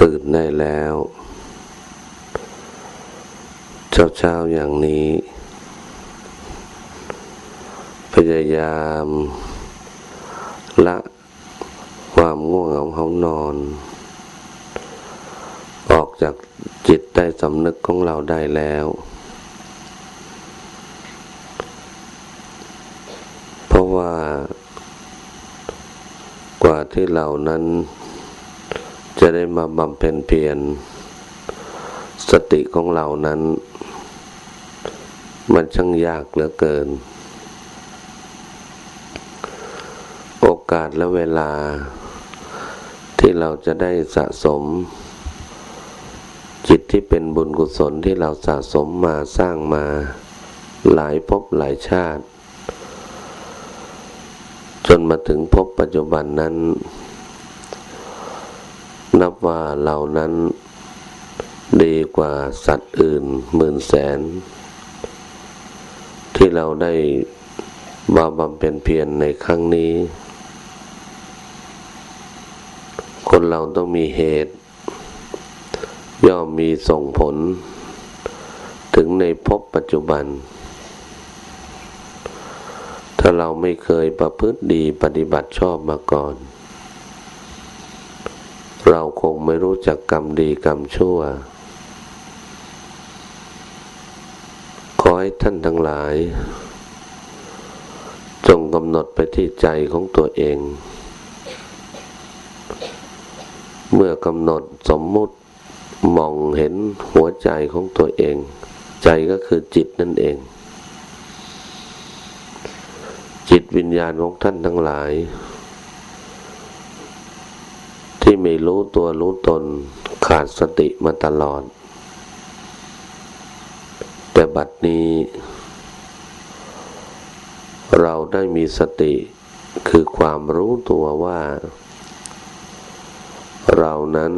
ตื่นได้แล้ว เช้าเช้าอย่างนี้ พยายาม ละความง่วงเหงาเขานอน ออกจากจิตใต้สำนึกของเราได้แล้ว เพราะว่ากว่าที่เรานั้น จะได้มาบำเพ็ญเพียรสติของเรานั้น มันช่างยากเหลือเกิน โอกาสและเวลา ที่เราจะได้สะสม จิตที่เป็นบุญกุศลที่เราสะสมมาสร้างมาหลายภพหลายชาติ จนมาถึงภพปัจจุบันนั้น นับว่าเรานั้นดีกว่าสัตว์อื่นหมื่นแสน ที่เราได้บาบำเพ็ญเพียรในครั้งนี้ คนเราต้องมีเหตุ ย่อมมีส่งผล ถึงในภพปัจจุบัน ถ้าเราไม่เคยประพฤติดีปฏิบัติชอบมาก่อน เราคงไม่รู้จักกรรมดีกรรมชั่ว ขอให้ท่านทั้งหลาย จงกำหนดไปที่ใจของตัวเอง เมื่อกำหนดสมมุติมองเห็นหัวใจของตัวเอง ใจก็คือจิตนั่นเอง จิตวิญญาณของท่านทั้งหลาย ไม่รู้ตัวรู้ตนขาดสติมาตลอด แต่บัดนี้ เราได้มีสติคือความรู้ตัวว่า เรานั้น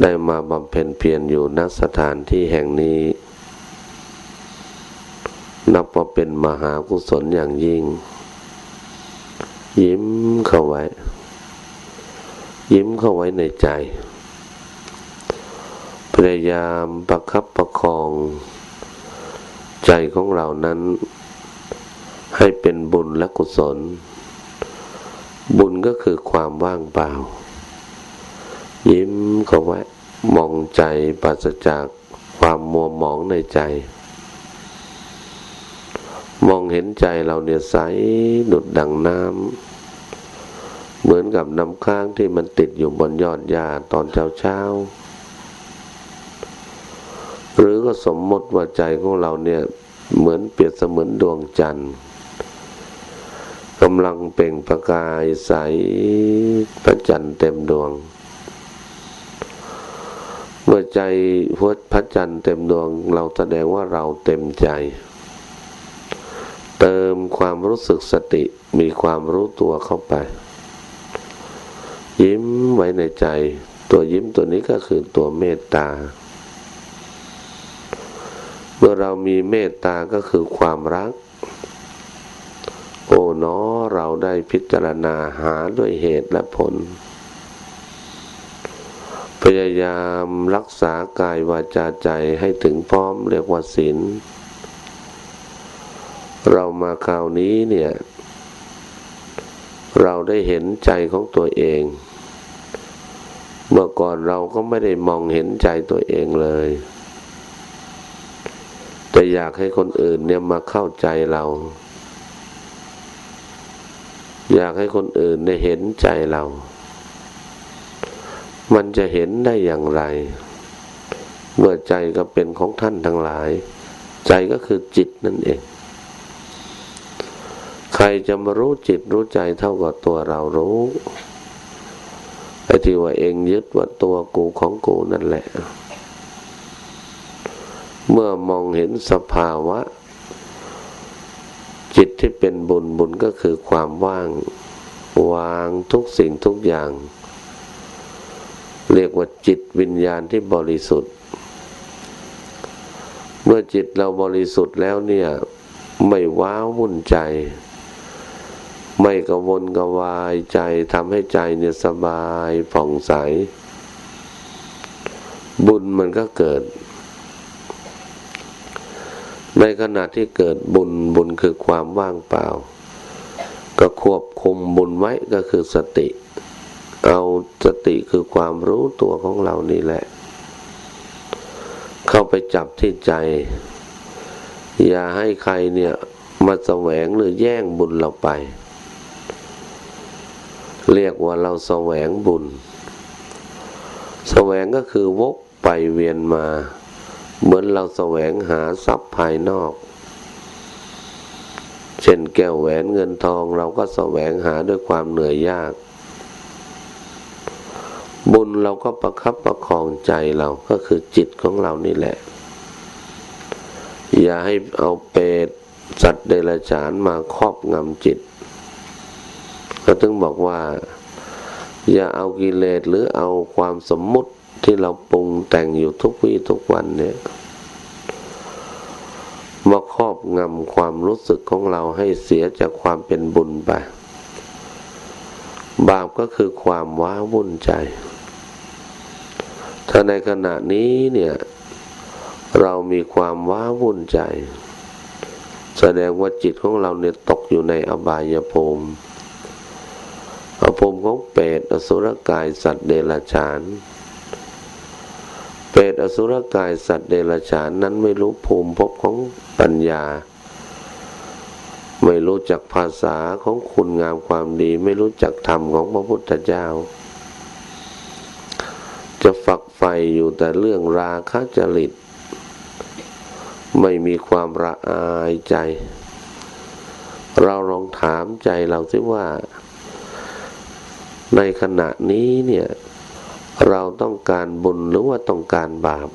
ได้มาบำเพ็ญเพียรอยู่ณสถานที่แห่งนี้ นับว่าเป็นมหากุศลอย่างยิ่ง ยิ้มเข้าไว้ ยิ้มเข้าไว้ในใจ พยายามประคับประคอง ใจของเรานั้น ให้เป็นบุญและกุศล บุญก็คือความว่างเปล่า ยิ้มเข้าไว้มองใจปราศจากความมัวหมองในใจ มองเห็นใจเราเนี่ยใสดุดดังน้ำ เหมือนกับน้ำค้างที่มันติดอยู่บนยอดหญ้าตอนเช้าเช้า หรือก็สมมติว่าใจของเราเนี่ยเหมือนเปรียบเสมือนดวงจันทร์กำลังเปล่งประกายใสพระจันทร์เต็มดวง เมื่อใจหัวพระจันทร์เต็มดวง เราแสดงว่าเราเต็มใจ เติมความรู้สึกสติมีความรู้ตัวเข้าไป ยิ้มไว้ในใจ ตัวยิ้มตัวนี้ก็คือตัวเมตตา เมื่อเรามีเมตตาก็คือความรัก โอ้เนอเราได้พิจารณาหาด้วยเหตุและผล พยายามรักษากายวาจาใจให้ถึงพร้อมเรียกว่าศีลเรามาคราวนี้เนี่ย เราได้เห็นใจของตัวเอง เมื่อก่อนเราก็ไม่ได้มองเห็นใจตัวเองเลย แต่อยากให้คนอื่นเนี่ยมาเข้าใจเรา อยากให้คนอื่นได้เห็นใจเรา มันจะเห็นได้อย่างไร เมื่อใจก็เป็นของท่านทั้งหลาย ใจก็คือจิตนั่นเอง รจะมารู้จิตรู้ใจเท่ากับตัวเรารู้ไอ้ที่ว่าเองยึดว่าตัวกูของกูนั่นแหละ เมื่อมองเห็นสภาวะ จิตที่เป็นบุญบุญก็คือความว่าง วางทุกสิ่งทุกอย่าง เรียกว่าจิตวิญญาณที่บริสุทธิ์ เมื่อจิตเราบริสุทธิ์แล้วเนี่ย ไม่ว้าวุ่นใจ ไม่กวนกวายใจทำให้ใจเนี่ยสบายผ่องใส บุญมันก็เกิด ในขณะที่เกิดบุญบุญคือความว่างเปล่า ก็ควบคุมบุญไว้ก็คือสติ เอาสติคือความรู้ตัวของเรานี่แหละ เข้าไปจับที่ใจ อย่าให้ใครเนี่ยมาแสวงหรือแย่งบุญเราไป เรียกว่าเราแสวงบุญ แสวงก็คือวกไปเวียนมา เหมือนเราแสวงหาทรัพย์ภายนอก เช่นแก้วแหวนเงินทองเราก็แสวงหาด้วยความเหนื่อยยาก บุญเราก็ประคับประคองใจเราก็คือจิตของเรานี่แหละ อย่าให้เอาเปรตสัตว์เดรัจฉานมาครอบงำจิต ก็ถึงบอกว่า อย่าเอากิเลสหรือเอาความสมมุติที่เราปรุงแต่งอยู่ทุกวี่ทุกวันเนี่ยมาครอบงำความรู้สึกของเราให้เสียจากความเป็นบุญไป บาปก็คือความว้าวุ่นใจ ถ้าในขณะนี้เนี่ย เรามีความว้าวุ่นใจ แสดงว่าจิตของเราเนี่ยตกอยู่ในอบายภูมิ อภูมิของเปรตอสุรกายสัตว์เดรัจฉาน เปรตอสุรกายสัตว์เดรัจฉานนั้นไม่รู้ภูมิภพของปัญญา ไม่รู้จักภาษาของคุณงามความดี ไม่รู้จักธรรมของพระพุทธเจ้า จะฝักใฝ่อยู่แต่เรื่องราคะจริต ไม่มีความระอายใจ เราลองถามใจเราสิว่า ในขณะนี้เนี่ย เราต้องการบุญหรือว่าต้องการบาป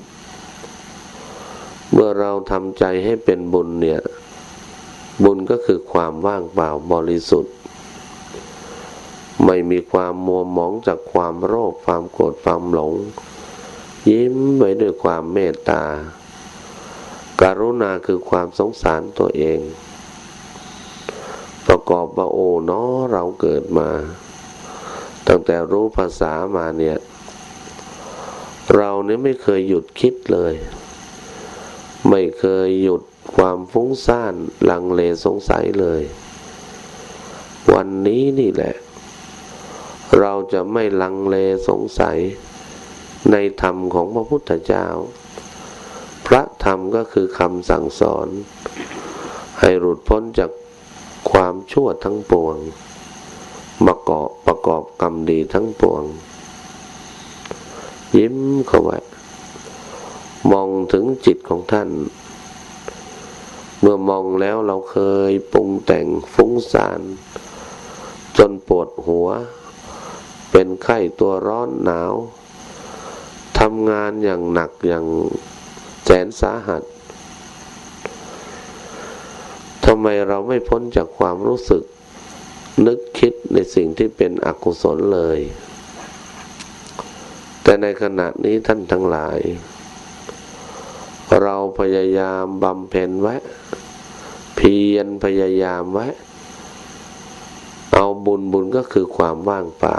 เมื่อเราทำใจให้เป็นบุญเนี่ย บุญก็คือความว่างเปล่าบริสุทธิ์ ไม่มีความมัวหมองจากความโลภความโกรธความหลง ยิ้มไว้ด้วยความเมตตาการุณาคือความสงสารตัวเอง ประกอบว่าโอ้เนาะเราเกิดมา ตั้งแต่รู้ภาษามาเนี่ย เราเนี่ยไม่เคยหยุดคิดเลย ไม่เคยหยุดความฟุ้งซ่านลังเลสงสัยเลย วันนี้นี่แหละ เราจะไม่ลังเลสงสัย ในธรรมของพระพุทธเจ้า พระธรรมก็คือคำสั่งสอน ให้หลุดพ้นจากความชั่วทั้งปวง ประกอบประกอบกรรมดีทั้งปวง ยิ้มเข้าไว้มองถึงจิตของท่าน เมื่อมองแล้วเราเคยปรุงแต่งฟุ้งซ่าน จนปวดหัว เป็นไข้ตัวร้อนหนาวทำงานอย่างหนักอย่างแสนสาหัสทำไมเราไม่พ้นจากความรู้สึก นึก คิดในสิ่งที่เป็นอกุศลเลย แต่ในขณะนี้ท่านทั้งหลาย เราพยายามบำเพ็ญไว้ เพียรพยายามไว้ เอาบุญบุญก็คือความว่างเปล่า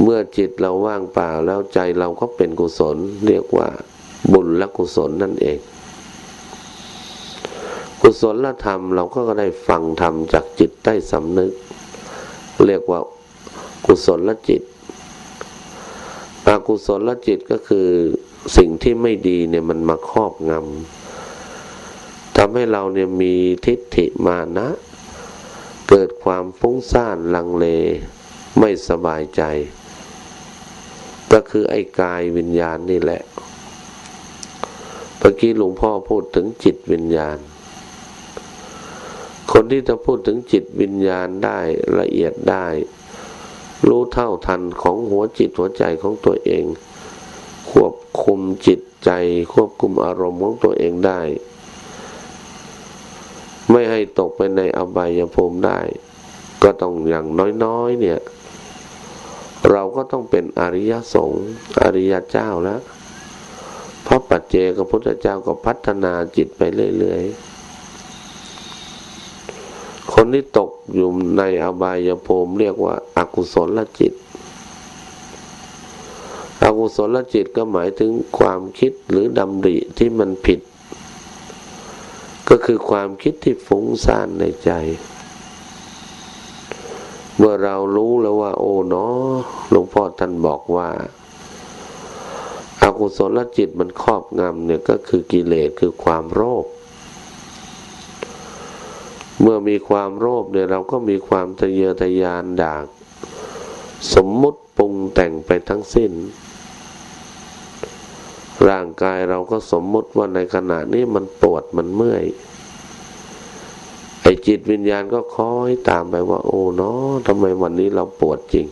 เมื่อจิตเราว่างเปล่าแล้วใจเราก็เป็นกุศล เรียกว่าบุญและกุศลนั่นเอง กุศลธรรมเราก็ได้ฟังธรรมจากจิตใต้สำนึก เรียกว่ากุศลจิต อกุศลจิตก็คือสิ่งที่ไม่ดีเนี่ยมันมาครอบงำทำให้เราเนี่ยมีทิฏฐิมานะ เกิดความฟุ้งซ่านลังเล ไม่สบายใจ ก็คือไอ้กายวิญญาณนี่แหละเมื่อกี้หลวงพ่อพูดถึงจิตวิญญาณ คนที่จะพูดถึงจิตวิญญาณได้ละเอียดได้ รู้เท่าทันของหัวจิตหัวใจของตัวเอง ควบคุมจิตใจ ควบคุมอารมณ์ของตัวเองได้ ไม่ให้ตกไปในอบายภูมิได้ ก็ต้องอย่างน้อยๆเนี่ย เราก็ต้องเป็นอริยสงฆ์อริยเจ้าแล้วเพราะปัจเจกพุทธเจ้าก็พัฒนาจิตไปเรื่อยๆ คนที่ตกอยู่ในอบายภูมิเรียกว่าอากุศลจิต อกุศลจิตก็หมายถึงความคิดหรือดำริที่มันผิด ก็คือความคิดที่ฟุ้งซ่านในใจ เมื่อเรารู้แล้วว่า โอ้เนาะหลวงพ่อท่านบอกว่าอากุศลจิตมันครอบงำเนี่ยก็คือกิเลสคือความโลภ เมื่อมีความโลภเนี่ยเราก็มีความทะเยอทะยานดาก สมมุติปรุงแต่งไปทั้งสิ้น ร่างกายเราก็สมมุติว่าในขณะนี้มันปวดมันเมื่อยไอจิตวิญญาณก็คอยตามไปว่า โอ้เนาะทำไมวันนี้เราปวดจริง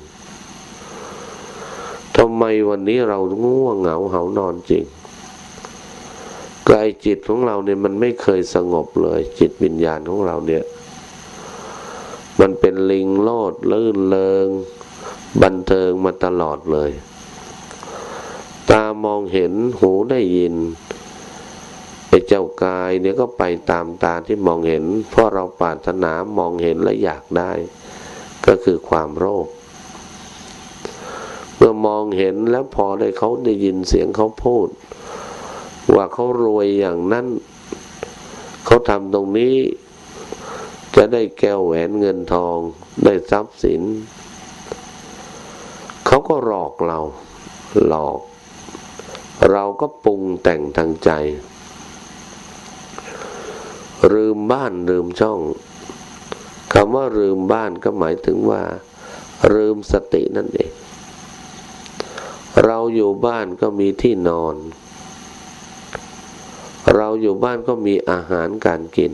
ทำไมวันนี้เราง่วงเหงาเหานอนจริง กายจิตของเราเนี่ยมันไม่เคยสงบเลย จิตวิญญาณของเราเนี่ย มันเป็นลิงโลดลื่นเลงบันเทิงมาตลอดเลย ตามองเห็นหูได้ยินไอ้เจ้ากายเนี่ยก็ไปตามตาที่มองเห็น เพราะเราปรารถนามองเห็นและอยากได้ ก็คือความโลภเมื่อมองเห็นแล้วพอได้เขาได้ยินเสียงเขาพูด ว่าเขารวยอย่างนั้น เขาทำตรงนี้ จะได้แก้วแหวนเงินทอง ได้ทรัพย์สิน เขาก็หลอกเรา หลอก เราก็ปรุงแต่งทางใจ ลืมบ้านลืมช่องคำว่าลืมบ้านก็หมายถึงว่าลืมสตินั่นเอง เราอยู่บ้านก็มีที่นอน เราอยู่บ้านก็มีอาหารการกิน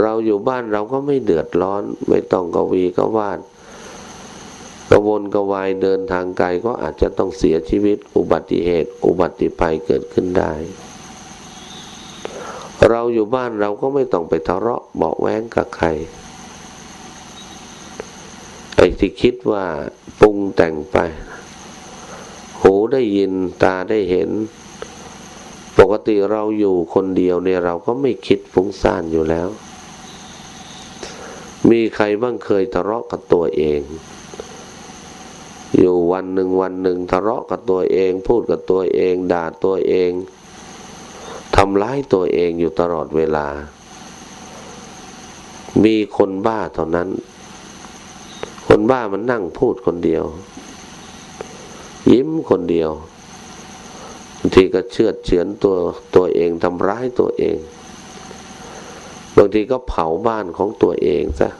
เราอยู่บ้านเราก็ไม่เดือดร้อน ไม่ต้องกวีก็วาดกระวนกระวายเดินทางไกลก็อาจจะต้องเสียชีวิต อุบัติเหตุ อุบัติภัยเกิดขึ้นได้ เราอยู่บ้านเราก็ไม่ต้องไปทะเลาะเบาแว้งกับใครไอ้ที่คิดว่าปรุงแต่งไป หูได้ยินตาได้เห็น ปกติเราอยู่คนเดียวเนี่ยเราก็ไม่คิดฟุ้งซ่านอยู่แล้ว มีใครบ้างเคยทะเลาะกับตัวเอง อยู่วันหนึ่งวันหนึ่งทะเลาะกับตัวเอง พูดกับตัวเอง ด่าตัวเองทำร้ายตัวเองอยู่ตลอดเวลา มีคนบ้าเท่านั้น คนบ้ามันนั่งพูดคนเดียว ยิ้มคนเดียว บางทีก็เชือดเฉือนตัวตัวเองทำร้ายตัวเอง บางทีก็เผาบ้านของตัวเองซะ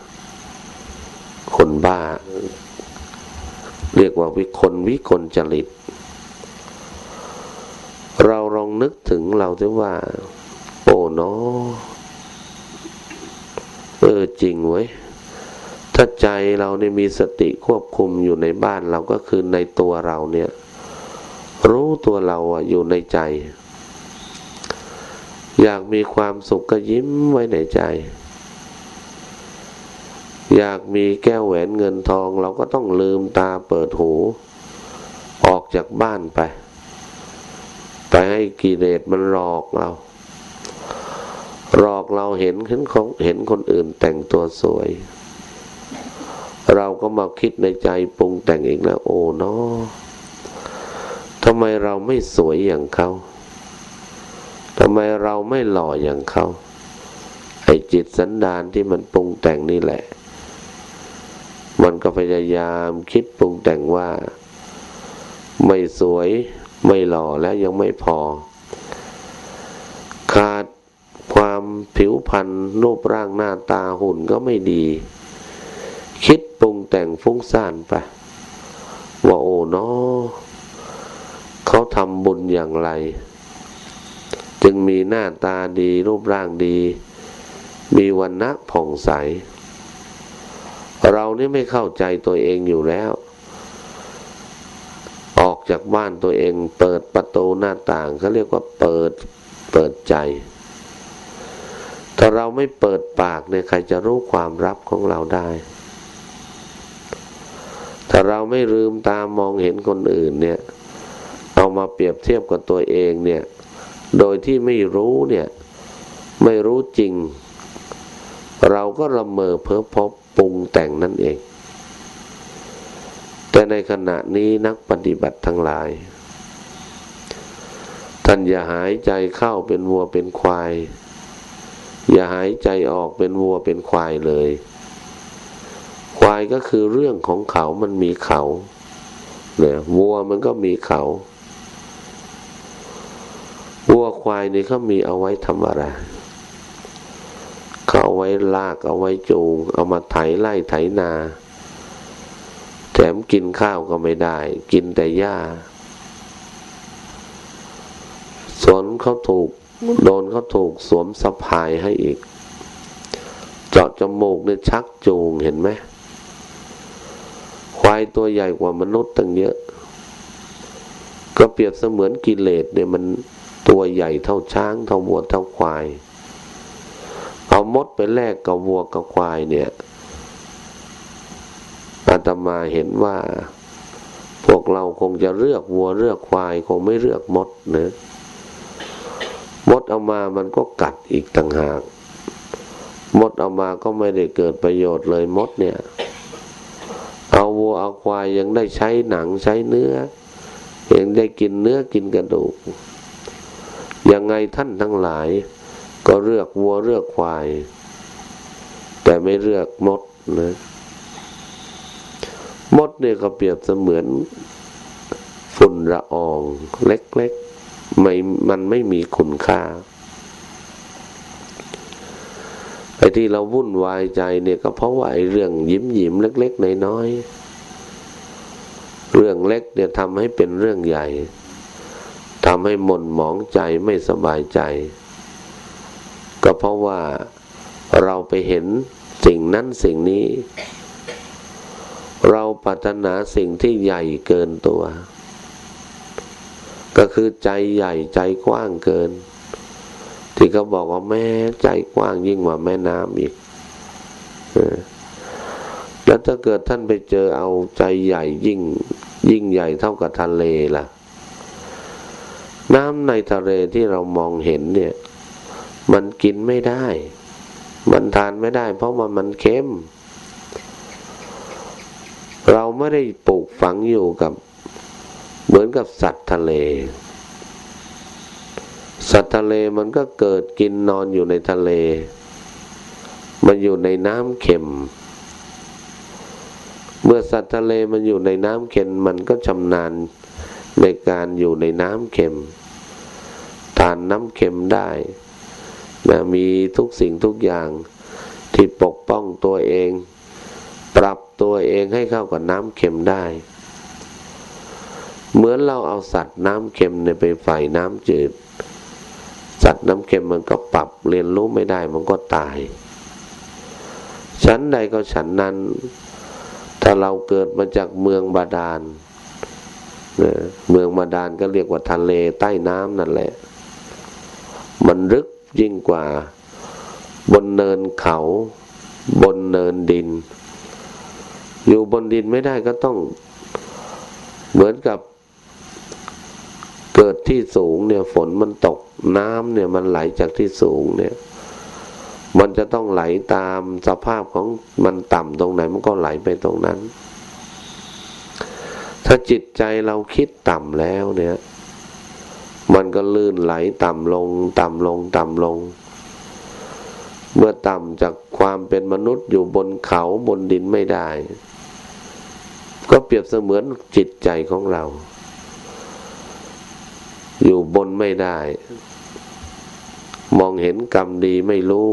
คนบ้า เรียกว่าวิคนวิคนจริต เราลองนึกถึงเราด้วยว่า โอ้เนาะเออจริงเว้ยถ้าใจเราเนี่ยมีสติควบคุมอยู่ในบ้านเราก็คือในตัวเราเนี่ย รู้ตัวเราอยู่ในใจ อยากมีความสุขก็ยิ้มไว้ในใจ อยากมีแก้วแหวนเงินทองเราก็ต้องลืมตาเปิดหู ออกจากบ้านไป ไปให้กิเลสมันหลอกเราหลอกเราเห็นเห็นของเห็นคนอื่นแต่งตัวสวย เราก็มาคิดในใจปรุงแต่งเองแล้ว โอ้เนาะ ทำไมเราไม่สวยอย่างเขาทำไมเราไม่หล่ออย่างเขาไอ้จิตสันดานที่มันปรุงแต่งนี่แหละ มันก็พยายามคิดปรุงแต่งว่า ไม่สวยไม่หล่อแล้วยังไม่พอ ขาดความผิวพรรณรูปร่างหน้าตาหุ่นก็ไม่ดี คิดปรุงแต่งฟุ้งซ่านไปว่าโอ้เนาะ เขาทำบุญอย่างไร จึงมีหน้าตาดีรูปร่างดี มีวันณะผ่องใส เรานี่ไม่เข้าใจตัวเองอยู่แล้ว ออกจากบ้านตัวเองเปิดประตูหน้าต่างเขาเรียกว่าเปิดเปิดใจ ถ้าเราไม่เปิดปากเนี่ยใครจะรู้ความลับของเราได้ถ้าเราไม่ลืมตามมองเห็นคนอื่นเนี่ย มาเปรียบเทียบกับตัวเองเนี่ย โดยที่ไม่รู้เนี่ย ไม่รู้จริง เราก็ละเมอเพ้อพบปรุงแต่งนั่นเอง แต่ในขณะนี้นักปฏิบัติทั้งหลาย ท่านอย่าหายใจเข้าเป็นวัวเป็นควาย อย่าหายใจออกเป็นวัวเป็นควายเลย ควายก็คือเรื่องของเขามันมีเขาเนี่ยวัวมันก็มีเขา ควายนี่เขามีเอาไว้ทำอะไรเขาเอาไว้ลากเอาไว้จูง เอามาไถไล่ไถนา แถมกินข้าวก็ไม่ได้ กินแต่หญ้าสวนเขาถูกโดนเขาถูกสวมสะพายให้อีก เจาะจมูกเนี่ยชักจูงเห็นไหมควายตัวใหญ่กว่ามนุษย์ตั้งเยอะ ก็เปรียบเสมือนกิเลสเนี่ยมัน ตัวใหญ่เท่าช้างเท่าวัวเท่าควาย เอามดไปแลกกับวัวกับควายเนี่ยอาตมาเห็นว่า พวกเราคงจะเลือกวัวเลือกควายคงไม่เลือกมดเนะมดเอามามันก็กัดอีกต่างหาก มดเอามาก็ไม่ได้เกิดประโยชน์เลยมดเนี่ย เอาวัวเอาควายยังได้ใช้หนังใช้เนื้อยังได้กินเนื้อกินกระดูก ยังไงท่านทั้งหลาย ก็เลือกวัวเลือกควาย แต่ไม่เลือกมดนะมดเนี่ยก็เปรียบเสมือนฝุ่นละอองเล็กๆไม่มันไม่มีคุณค่าไอ้ที่เราวุ่นวายใจเนี่ยก็เพราะว่าไอ้เรื่องยิ้มยิ้มเล็ก ๆ น้อยๆเรื่องเล็กเนี่ยทำให้เป็นเรื่องใหญ่ ทำให้หม่นหมองใจไม่สบายใจ ก็เพราะว่าเราไปเห็นสิ่งนั้นสิ่งนี้ เราปรารถนาสิ่งที่ใหญ่เกินตัว ก็คือใจใหญ่ใจกว้างเกิน ที่เขาบอกว่าแม่ใจกว้างยิ่งกว่าแม่น้ำอีกแล้วถ้าเกิดท่านไปเจอเอาใจใหญ่ยิ่ง ยิ่งใหญ่เท่ากับทะเลล่ะ น้ำในทะเลที่เรามองเห็นเนี่ย มันกินไม่ได้ มันทานไม่ได้ เพราะว่ามันเค็ม เราไม่ได้ปลูกฝังอยู่กับ เหมือนกับสัตว์ทะเล สัตว์ทะเลมันก็เกิดกินนอนอยู่ในทะเล มันอยู่ในน้ำเค็ม เมื่อสัตว์ทะเลมันอยู่ในน้ำเค็มมันก็ชำนาญในการอยู่ในน้ำเค็ม ทานน้ำเค็มได้นะมีทุกสิ่งทุกอย่างที่ปกป้องตัวเอง ปรับตัวเองให้เข้ากับน้ำเค็มได้ เหมือนเราเอาสัตว์น้ำเค็มเนี่ยไปใส่น้ำจืด สัตว์น้ำเค็มมันก็ปรับเรียนรู้ไม่ได้มันก็ตายฉันใดก็ฉันนั้น ถ้าเราเกิดมาจากเมืองบาดาลเมืองบาดาลก็เรียกว่าทะเลใต้น้ำนั่นแหละ มันลึกยิ่งกว่า บนเนินเขา บนเนินดิน อยู่บนดินไม่ได้ก็ต้อง เหมือนกับ เกิดที่สูงเนี่ย ฝนมันตกน้ำเนี่ยมันไหลจากที่สูงเนี่ย มันจะต้องไหลตามสภาพของมันต่ำตรงไหนมันก็ไหลไปตรงนั้น ถ้าจิตใจเราคิดต่ำแล้วเนี่ย มันก็ลื่นไหลต่ำลง ต่ำลง ต่ำลง เมื่อต่ำจากความเป็นมนุษย์อยู่บนเขาบนดินไม่ได้ ก็เปรียบเสมือนจิตใจของเรา อยู่บนไม่ได้ มองเห็นกรรมดีไม่รู้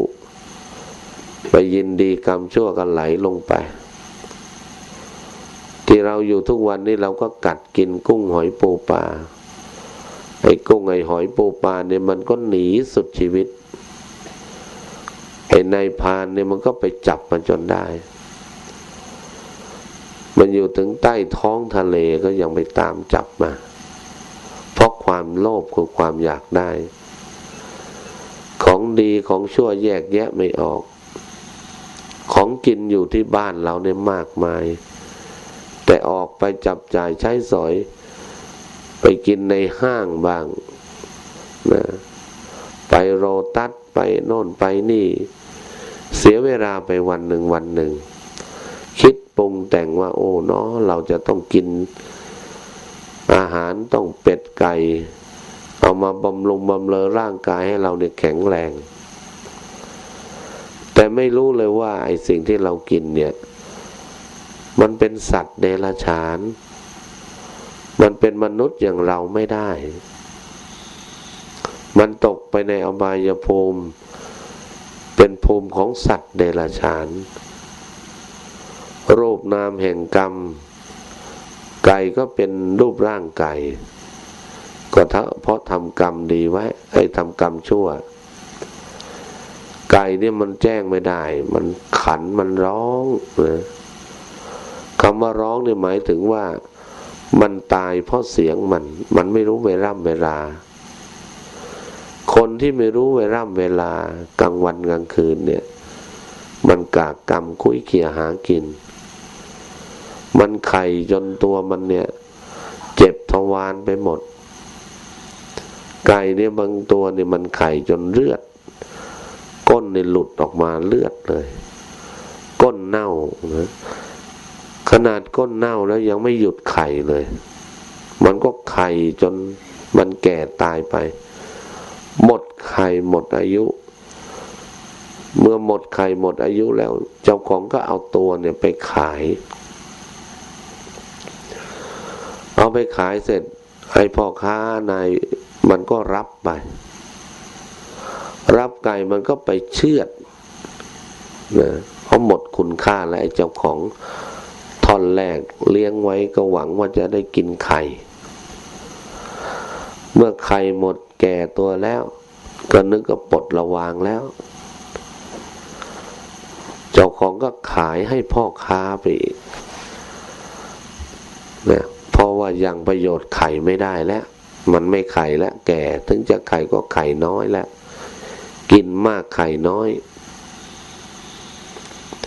ไปยินดีกรรมชั่วกันไหลลงไปที่เราอยู่ทุกวันนี้เราก็กัดกินกุ้งหอยปูปลา ไอ้กุ้งไอ้หอยปูปลาเนี่ยมันก็หนีสุดชีวิตไอ้นายพานเนี่ยมันก็ไปจับมันจนได้ มันอยู่ถึงใต้ท้องทะเลก็ยังไปตามจับมา เพราะความโลภคือความอยากได้ ของดีของชั่วแยกแยะไม่ออก ของกินอยู่ที่บ้านเราเนี่ยมากมาย แต่ออกไปจับจ่ายใช้สอย ไปกินในห้างบ้างนะไปโรตัสไปโน่นไปนี่ เสียเวลาไปวันหนึ่งวันหนึ่ง คิดปปรุงแต่งว่า โอ้เนาะเราจะต้องกิน อาหารต้องเป็ดไก่ เอามาบำรุงบำเรอร่างกายให้เราเนี่ยแข็งแรง แต่ไม่รู้เลยว่าไอ้สิ่งที่เรากินเนี่ย มันเป็นสัตว์เดรัจฉาน มันเป็นมนุษย์อย่างเราไม่ได้ มันตกไปในอบายภูมิ เป็นภูมิของสัตว์เดรัจฉาน รูปนามแห่งกรรม ไก่ก็เป็นรูปร่างไก่ก็เพราะทำกรรมดีไว้ไอ้ทำกรรมชั่ว ไก่เนี่ยมันแจ้งไม่ได้ มันขันมันร้องนะคำว่าร้องเนี่ยหมายถึงว่า มันตายเพราะเสียงมัน มันไม่รู้เวลาเวลา คนที่ไม่รู้เวลาเวลากลางวันกลางคืนเนี่ย มันกากกรรมคุยเขี่ยหากิน มันไข่จนตัวมันเนี่ย เจ็บทวารไปหมด ไก่เนี่ยบางตัวเนี่ยมันไข่จนเลือด ก้นเนี่ยหลุดออกมาเลือดเลย ก้นเน่านะ ขนาดก้นเน่าแล้วยังไม่หยุดไข่เลย มันก็ไข่จนมันแก่ตายไป หมดไข่หมดอายุ เมื่อหมดไข่หมดอายุแล้ว เจ้าของก็เอาตัวเนี่ยไปขาย เอาไปขายเสร็จ ไอ้พ่อค้านายมันก็รับไป รับไก่มันก็ไปเชือดนะเพราะหมดคุณค่าแล้วไอ้เจ้าของ ท่อนแรกเลี้ยงไว้ก็หวังว่าจะได้กินไข่ เมื่อไข่หมดแก่ตัวแล้ว ก็นึกก็ปลดระวางแล้ว เจ้าของก็ขายให้พ่อค้าไปอีกนะพราะว่ายังประโยชน์ไข่ไม่ได้แล้ว มันไม่ไข่แล้วแก่ ถึงจะไข่ก็ไข่น้อยแล้ว กินมากไข่น้อย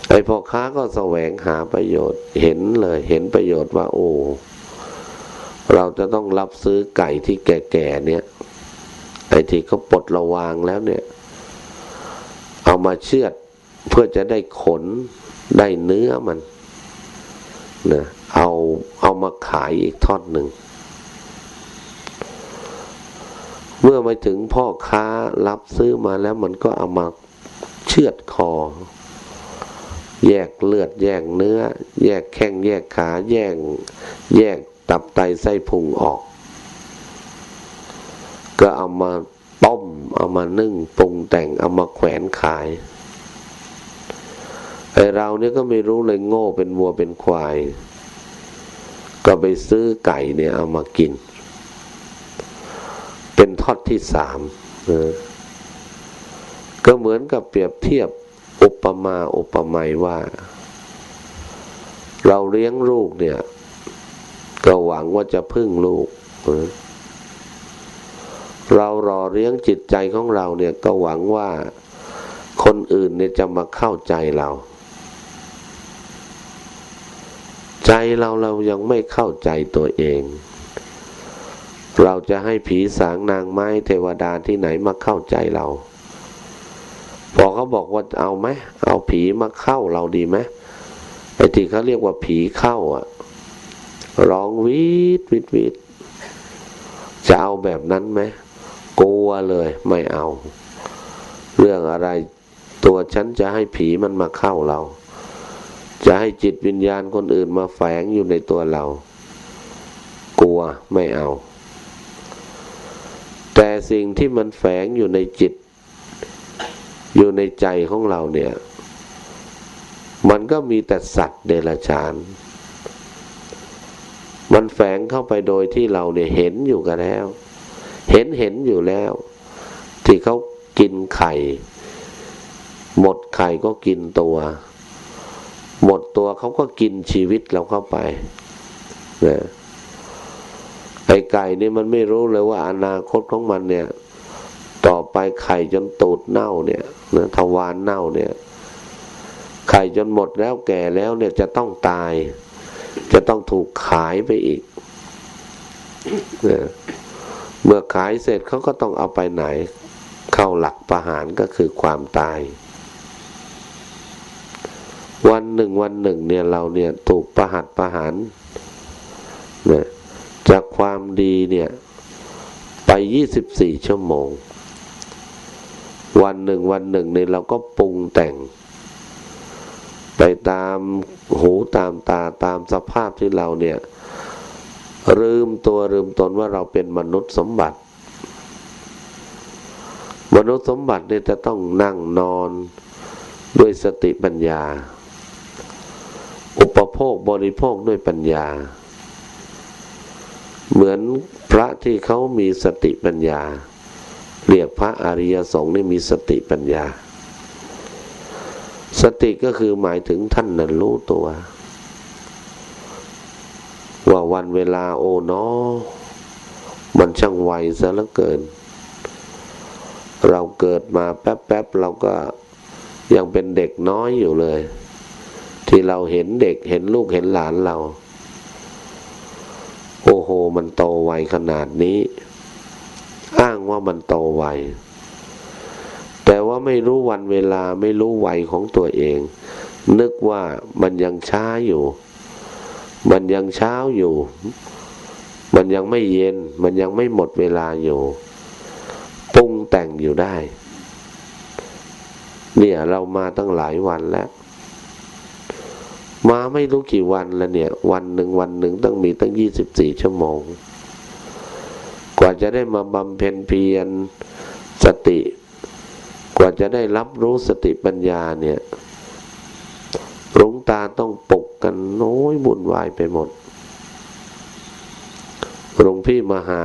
ไอ้พ่อค้าก็แสวงหาประโยชน์ เห็นเลยเห็นประโยชน์ว่า โอ้เราจะต้องรับซื้อไก่ที่แก่ๆเนี่ย ไอ้ที่เขาปลดระวางแล้วเนี่ย เอามาเชือดเพื่อจะได้ขนได้เนื้อมันนะเอาเอามาขายอีกทอดหนึ่ง เมื่อมาถึงพ่อค้ารับซื้อมาแล้วมันก็เอามาเชือดคอ แยกเลือด แยกเนื้อ แยกแข้งแยกขา แยก แยกตับไตไส้พุงออก ก็เอามาต้ม เอามานึ่งปรุงแต่งเอามาแขวนขายไอเราเนี่ยก็ไม่รู้เลยโง่เป็นวัวเป็นควาย ก็ไปซื้อไก่เนี่ยเอามากิน เป็นทอดที่สามก็เหมือนกับเปรียบเทียบ อุปมาอุปไมยว่า เราเลี้ยงลูกเนี่ย ก็หวังว่าจะพึ่งลูก เรารอเลี้ยงจิตใจของเราเนี่ยก็หวังว่าคนอื่นเนี่ยจะมาเข้าใจเรา ใจเราเรายังไม่เข้าใจตัวเอง เราจะให้ผีสางนางไม้เทวดาที่ไหนมาเข้าใจเรา พอเขาบอกว่าเอาไหมเอาผีมาเข้าเราดีไหมไอ้ที่เขาเรียกว่าผีเข้าอะ ร้องวีดวิดวิดจะเอาแบบนั้นไหมกลัวเลยไม่เอา เรื่องอะไรตัวฉันจะให้ผีมันมาเข้าเรา จะให้จิตวิญญาณคนอื่นมาแฝงอยู่ในตัวเรา กลัวไม่เอา แต่สิ่งที่มันแฝงอยู่ในจิต อยู่ในใจของเราเนี่ย มันก็มีแต่สัตว์เดรัจฉาน มันแฝงเข้าไปโดยที่เราเนี่ยเห็นอยู่กันแล้ว เห็นเห็นอยู่แล้ว ที่เขากินไข่ หมดไข่ก็กินตัว หมดตัวเขาก็กินชีวิตเราเข้าไปนะไอไก่นี่มันไม่รู้เลยว่าอนาคตของมันเนี่ย ต่อไปไข่จนตูดเน่าเนี่ย นะทวารเน่าเนี่ยไข่จนหมดแล้วแก่แล้วเนี่ยจะต้องตาย จะต้องถูกขายไปอีกนะเมื่อขายเสร็จเขาก็ต้องเอาไปไหน เข้าหลักประหารก็คือความตาย วันหนึ่งวันหนึ่งเนี่ยเราเนี่ยถูกประหัตประหารจากความดีเนี่ย ไปยี่สิบสี่ชั่วโมง วันหนึ่งวันหนึ่งเนี่ยเราก็ปรุงแต่ง ไปตามหูตามตาตามสภาพที่เราเนี่ยลืมตัวลืมตนว่าเราเป็นมนุษย์สมบัติ มนุษย์สมบัติเนี่ยจะต้องนั่งนอนด้วยสติปัญญา อุปโภคบริโภคด้วยปัญญา เหมือนพระที่เขามีสติปัญญา เรียกพระอริยสงฆ์นี่มีสติปัญญา สติก็คือหมายถึงท่านนั้นรู้ตัว ว่าวันเวลาโอ้นอมันช่างไวซะเหลือเกิน เราเกิดมาแป๊บๆเราก็ยังเป็นเด็กน้อยอยู่เลย ที่เราเห็นเด็กเห็นลูกเห็นหลานเรา โอ้โห มันโตไวขนาดนี้ ว่ามันโตไวแต่ว่าไม่รู้วันเวลาไม่รู้วัยของตัวเอง นึกว่ามันยังช้าอยู่ มันยังเช้าอยู่ มันยังไม่เย็น มันยังไม่หมดเวลาอยู่ปรุงแต่งอยู่ได้ เนี่ยเรามาตั้งหลายวันแล้ว มาไม่รู้กี่วันแล้วเนี่ย วันหนึ่งวันหนึ่งต้องมีตั้งยี่สิบสี่ชั่วโมง ว่าจะได้มาบำเพ็ญเพียรสติ กว่าจะได้รับรู้สติปัญญาเนี่ยหลวงตาต้องปกกันน้อยบุญวายไปหมดหลวงพี่มหา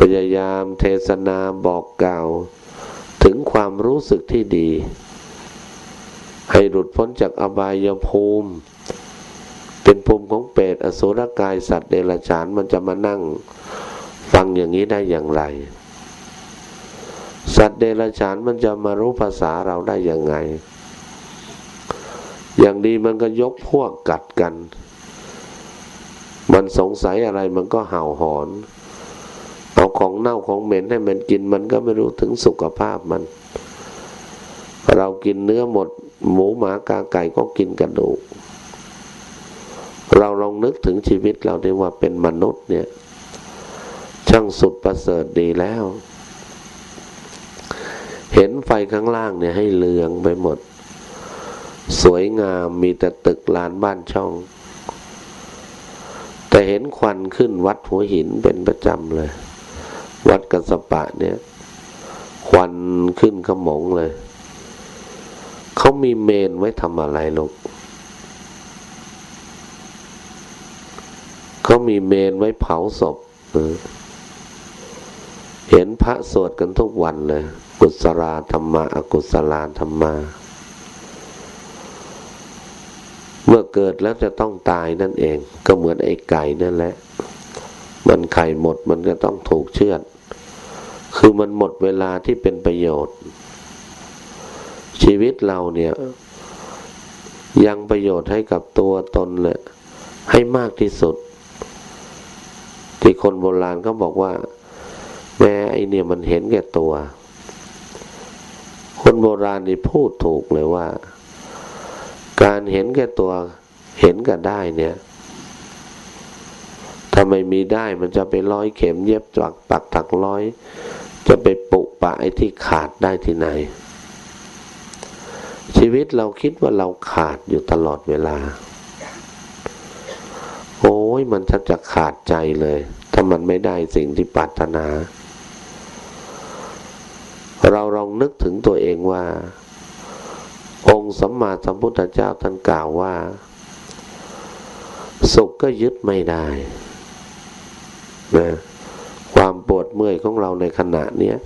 พยายามเทศนาบอกกล่าว ถึงความรู้สึกที่ดี ให้หลุดพ้นจากอบายภูมิ ภูมิของเปรตอสุรกายสัตว์เดรัจฉานมันจะมานั่งฟังอย่างนี้ได้อย่างไร สัตว์เดรัจฉานมันจะมารู้ภาษาเราได้ยังไง อย่างดีมันก็ยกพวกกัดกัน มันสงสัยอะไรมันก็เห่าหอน เอาของเน่าของเหม็นให้มันกินมันก็ไม่รู้ถึงสุขภาพมัน เรากินเนื้อหมด หมูหมากาไก่ก็กินกระดูก เราลองนึกถึงชีวิตเราได้ว่าเป็นมนุษย์เนี่ย ช่างสุดประเสริฐดีแล้ว เห็นไฟข้างล่างเนี่ยให้เลืองไปหมด สวยงามมีแต่ตึกลานบ้านช่อง แต่เห็นควันขึ้นวัดหัวหินเป็นประจำเลย วัดกัสปะเนี่ย ควันขึ้นขมงเลย เขามีเมนไว้ทำอะไรลูก เขามีเมนไว้เผาศพเห็นพระสวดกันทุกวันเลย กุศลาธรรมะอกุศลาธรรมะเมื่อเกิดแล้วจะต้องตายนั่นเอง ก็เหมือนไอ้ไก่นั่นแหละ มันไข่หมดมันก็ต้องถูกเชือด คือมันหมดเวลาที่เป็นประโยชน์ ชีวิตเราเนี่ย ยังประโยชน์ให้กับตัวตนเลยให้มากที่สุด ที่คนโบราณเขาบอกว่า แม่ไอเนี่ยมันเห็นแก่ตัว คนโบราณนี่พูดถูกเลยว่า การเห็นแก่ตัวเห็นกันได้เนี่ยถ้าไม่มีได้มันจะไปร้อยเข็มเย็บจักปักถักร้อย จะไปปุปะไอ้ที่ขาดได้ที่ไหน ชีวิตเราคิดว่าเราขาดอยู่ตลอดเวลา ยมันชักจะขาดใจเลย ถ้ามันไม่ได้สิ่งที่ปรารถนา เราลองนึกถึงตัวเองว่า องค์สัมมาสัมพุทธเจ้าท่านกล่าวว่า สุขก็ยึดไม่ได้นะความปวดเมื่อยของเราในขณะเนี้ย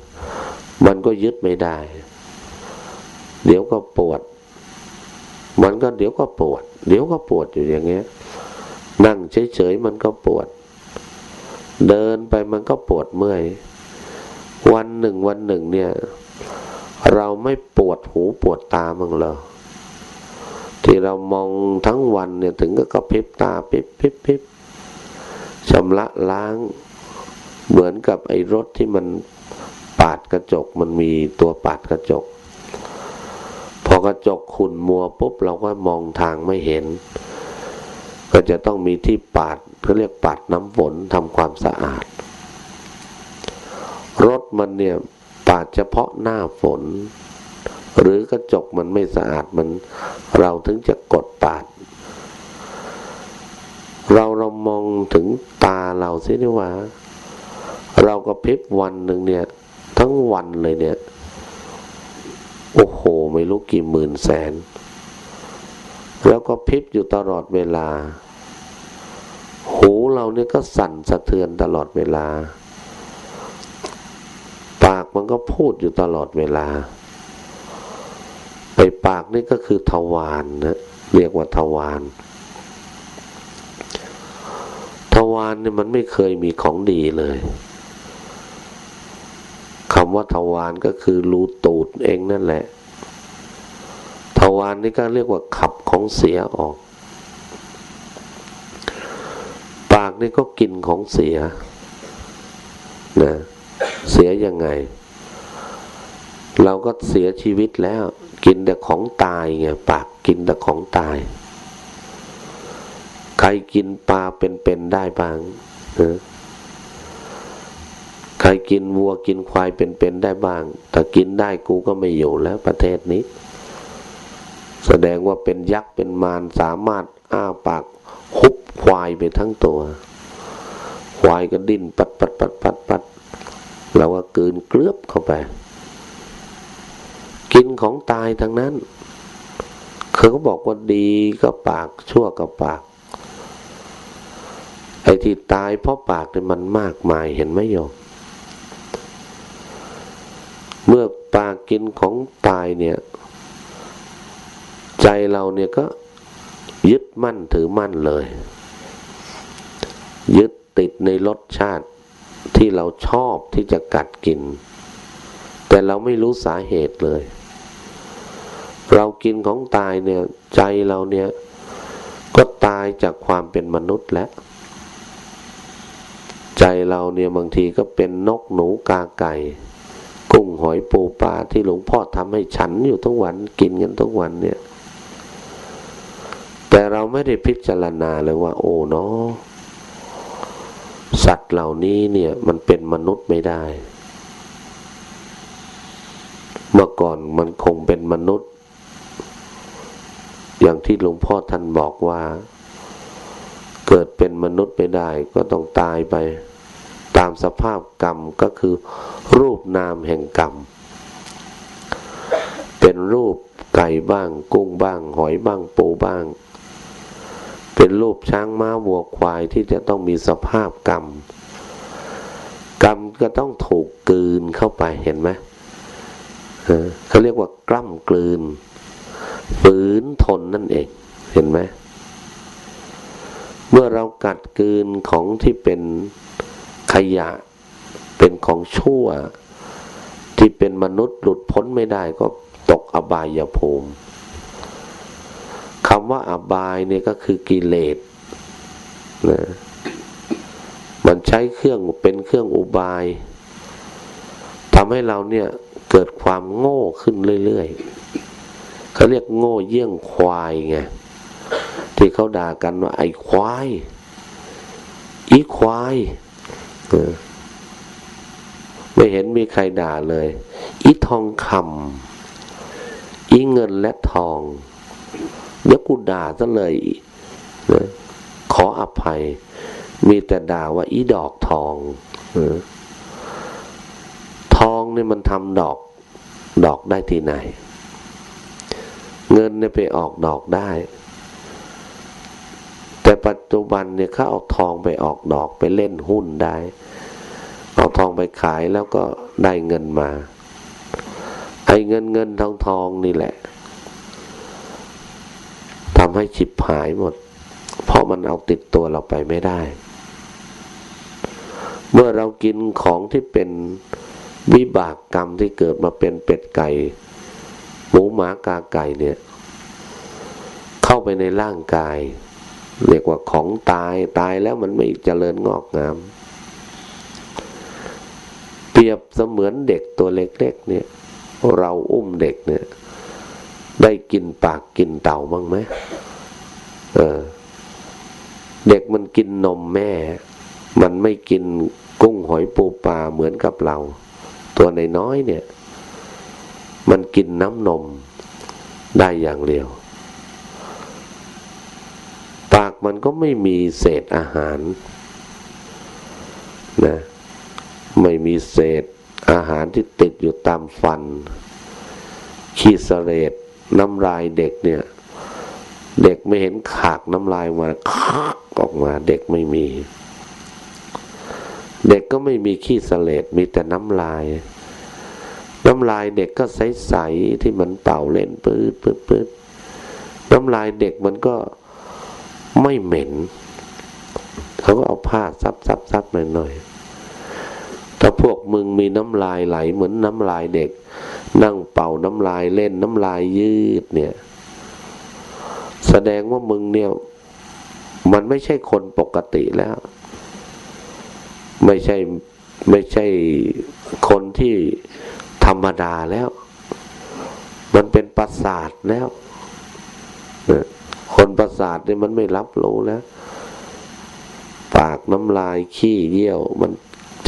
มันก็ยึดไม่ได้ เดี๋ยวก็ปวด มันก็เดี๋ยวก็ปวด เดี๋ยวก็ปวดอยู่อย่างเงี้ย นั่งเฉยๆมันก็ปวด เดินไปมันก็ปวดเมื่อย วันหนึ่งวันหนึ่งเนี่ย เราไม่ปวดหูปวดตามึงเหรอที่เรามองทั้งวันเนี่ยถึงก็กระพริบตาพิบพิบพิบชำระล้าง เหมือนกับไอ้รถที่มันปาดกระจกมันมีตัวปาดกระจก พอกระจกขุ่นมัวปุ๊บเราก็มองทางไม่เห็น ก็จะต้องมีที่ปาดเขาเรียกปาดน้ำฝนทำความสะอาด รถมันเนี่ยปาดเฉพาะหน้าฝน หรือกระจกมันไม่สะอาดมัน เราถึงจะกดปาด เราเรามองถึงตาเราสินี่ว่า เราก็พริบวันหนึ่งเนี่ย ทั้งวันเลยเนี่ย โอ้โห ไม่รู้กี่หมื่นแสน แล้วก็พิบอยู่ตลอดเวลา หูเราเนี่ยก็สั่นสะเทือนตลอดเวลา ปากมันก็พูดอยู่ตลอดเวลาไอ้ปากนี่ก็คือทวารนนะเรียกว่าทวารทวารเนี่ยมันไม่เคยมีของดีเลยคำว่าทวารก็คือรูตูดเองนั่นแหละ วารนี่ก็เรียกว่าขับของเสียออก ปากนี่ก็กินของเสียนะเสียยังไง เราก็เสียชีวิตแล้ว กินแต่ของตายไงปากกินแต่ของตาย ใครกินปลาเป็นๆได้บ้างนะใครกินวัวกินควายเป็นๆได้บ้าง แต่กินได้กูก็ไม่อยู่แล้วประเทศนี้ แสดงว่าเป็นยักษ์เป็นมารสามารถอ้าปากคุบควายไปทั้งตัว ควายก็ดิ้นปัดปัดปัดปัดปัดเราก็กืนเกลือบเข้าไป กินของตายทั้งนั้นเขาก็บอกว่าดีก็ปากชั่วก็ปาก ไอ้ที่ตายเพราะปากเนี่ยมันมากมายเห็นไหมโยมเมื่อปากกินของตายเนี่ย ใจเราเนี่ยก็ยึดมั่นถือมั่นเลย ยึดติดในรสชาติที่เราชอบที่จะกัดกิน แต่เราไม่รู้สาเหตุเลย เรากินของตายเนี่ยใจเราเนี่ย ก็ตายจากความเป็นมนุษย์แล้ว ใจเราเนี่ยบางทีก็เป็นนกหนูกาไก่ กุ้งหอยปูปลาที่หลวงพ่อทำให้ฉันอยู่ทุกวันกินกันทุกวันเนี่ย แต่เราไม่ได้พิจารณาเลยว่า โอ้เนาะสัตว์เหล่านี้เนี่ยมันเป็นมนุษย์ไม่ได้ เมื่อก่อนมันคงเป็นมนุษย์ อย่างที่หลวงพ่อท่านบอกว่า เกิดเป็นมนุษย์ไม่ได้ ก็ต้องตายไป ตามสภาพกรรมก็คือ รูปนามแห่งกรรม เป็นรูปไก่บ้าง กุ้งบ้าง หอยบ้างปูบ้าง เป็นรูปช้างม้าวัวควายที่จะต้องมีสภาพกรรม กรรมก็ต้องถูกกืนเข้าไปเห็นไหมเขาเรียกว่ากล้ำกลืน ฝืนทนนั่นเอง เห็นไหมเมื่อเรากัดกืนของที่เป็นขยะ เป็นของชั่ว ที่เป็นมนุษย์หลุดพ้นไม่ได้ก็ตกอบายภูมิ คำว่าอบายเนี่ยก็คือกิเลสนะมันใช้เครื่องเป็นเครื่องอุบายทำให้เราเนี่ยเกิดความโง่ขึ้นเรื่อยๆเขาเรียกโง่เยี่ยงควายไงที่เขาด่ากันว่าไอ้ควาย อีควายไม่เห็นมีใครด่าเลย อีทองคำอีเงินและทอง เดี๋ยวกูด่าซะเลยนะขออภัย มีแต่ด่าว่าอีดอกทองทองเนี่ยมันทำดอก ดอกได้ที่ไหน เงินเนี่ยไปออกดอกได้ แต่ปัจจุบันเนี่ยเขาเอาทองไปออกดอกไปเล่นหุ้นได้เอาทองไปขายแล้วก็ได้เงินมา ไอ้เงินเงินทองทองนี่แหละำให้ฉิบหายหมด เพราะมันเอาติดตัวเราไปไม่ได้ เมื่อเรากินของที่เป็นวิบากกรรมที่เกิดมาเป็นเป็ดไก่ หมูหมากาไก่เนี่ย เข้าไปในร่างกาย เรียกว่าของตายตายแล้วมันไม่เจริญงอกงามเปรียบเสมือนเด็กตัวเล็กๆเนี่ย เราอุ้มเด็กเนี่ย ได้กินปากกินเต่าบ้างไหมเออ เด็กมันกินนมแม่ มันไม่กินกุ้งหอยปูปลาเหมือนกับเรา ตัวในน้อยเนี่ย มันกินน้ำนมได้อย่างเดียว ปากมันก็ไม่มีเศษอาหารนะไม่มีเศษอาหารที่ติดอยู่ตามฟัน ขี้เสลด น้ำลายเด็กเนี่ย เด็กไม่เห็นขากน้ำลายมาคักออกมาเด็กไม่มี เด็กก็ไม่มีขี้เสลดมีแต่น้ำลาย น้ำลายเด็กก็ใสๆที่มันเป่าเล่นปื๊ดปื๊ดปื๊ดน้ำลายเด็กมันก็ไม่เหม็น เขาก็เอาผ้าซับซับซับหน่อยหน่อยถ้าพวกมึงมีน้ำลายไหลเหมือนน้ำลายเด็ก นั่งเป่าน้ำลายเล่นน้ำลายยืดเนี่ย แสดงว่ามึงเนี่ย มันไม่ใช่คนปกติแล้ว ไม่ใช่ไม่ใช่คนที่ธรรมดาแล้ว มันเป็นประสาทแล้ว คนประสาทเนี่ยมันไม่รับรู้แล้ว ปากน้ำลายขี้เยี่ยว มัน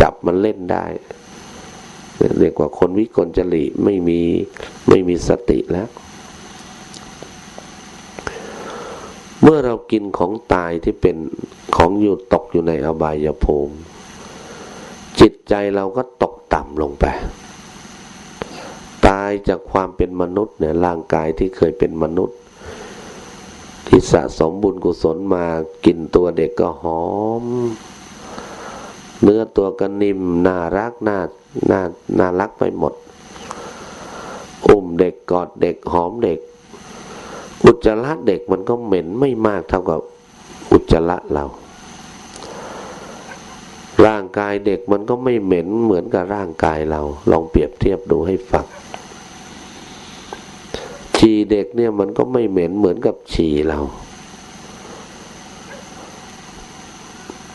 จับมันเล่นได้ เรียกว่าคนวิกลจริไม่มีไม่มีสติแล้ว เมื่อเรากินของตายที่เป็นของอยู่ตกอยู่ในอบายภูมิ จิตใจเราก็ตกต่ำลงไป ตายจากความเป็นมนุษย์เนี่ยร่างกายที่เคยเป็นมนุษย์ ที่สะสมบุญกุศลมากินตัวเด็กก็หอมเนื้อตัวก็นิ่มน่ารักน่า น่าน่ารักไปหมด อุ้มเด็กกอดเด็กหอมเด็ก อุจจาระเด็กมันก็เหม็นไม่มากเท่ากับอุจจาระเรา ร่างกายเด็กมันก็ไม่เหม็นเหมือนกับร่างกายเรา ลองเปรียบเทียบดูให้ฟังฉี่เด็กเนี่ยมันก็ไม่เหม็นเหมือนกับฉี่เรา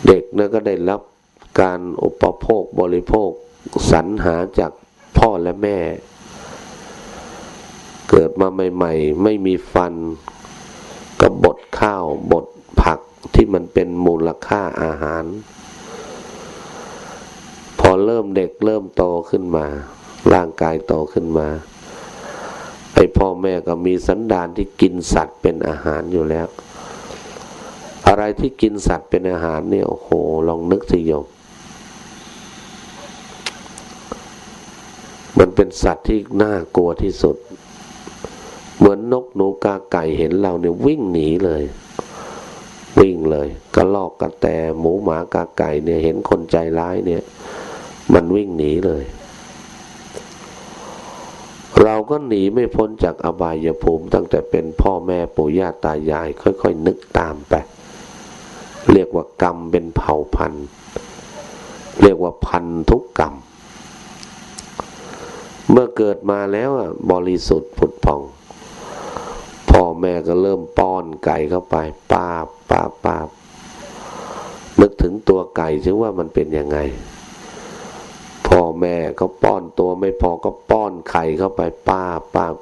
เด็กเนี่ยก็ได้รับการอุปโภคบริโภค สรรหาจากพ่อและแม่ เกิดมาใหม่ๆ ไม่มีฟัน ก็บดข้าวบดผักที่มันเป็นมูลค่าอาหาร พอเริ่มเด็กเริ่มโตขึ้นมา ร่างกายโตขึ้นมาไอพ่อแม่ก็มีสันดานที่กินสัตว์เป็นอาหารอยู่แล้ว อะไรที่กินสัตว์เป็นอาหารเนี่ยโอ้โห ลองนึกสิโยม มันเป็นสัตว์ที่น่ากลัวที่สุด เหมือนนกหนูกาไก่เห็นเราเนี่ยวิ่งหนีเลย วิ่งเลยกระลอกกระแตหมูหมากาไก่เนี่ยเห็นคนใจร้ายเนี่ย มันวิ่งหนีเลย เราก็หนีไม่พ้นจากอบายภูมิ ตั้งแต่เป็นพ่อแม่ปู่ย่าตายาย ค่อยๆนึกตามไปเรียกว่ากรรมเป็นเผ่าพันธุ์ เรียกว่าพันธุกกรรม เมื่อเกิดมาแล้วอะบริสุทธิ์ผุดพอง พ่อแม่ก็เริ่มป้อนไก่เข้าไปป้าบป้าบป้าบนึกถึงตัวไก่ถึงว่ามันเป็นยังไง พ่อแม่ก็ป้อนตัวไม่พอก็ป้อนไข่เข้าไปป้าบป้าบ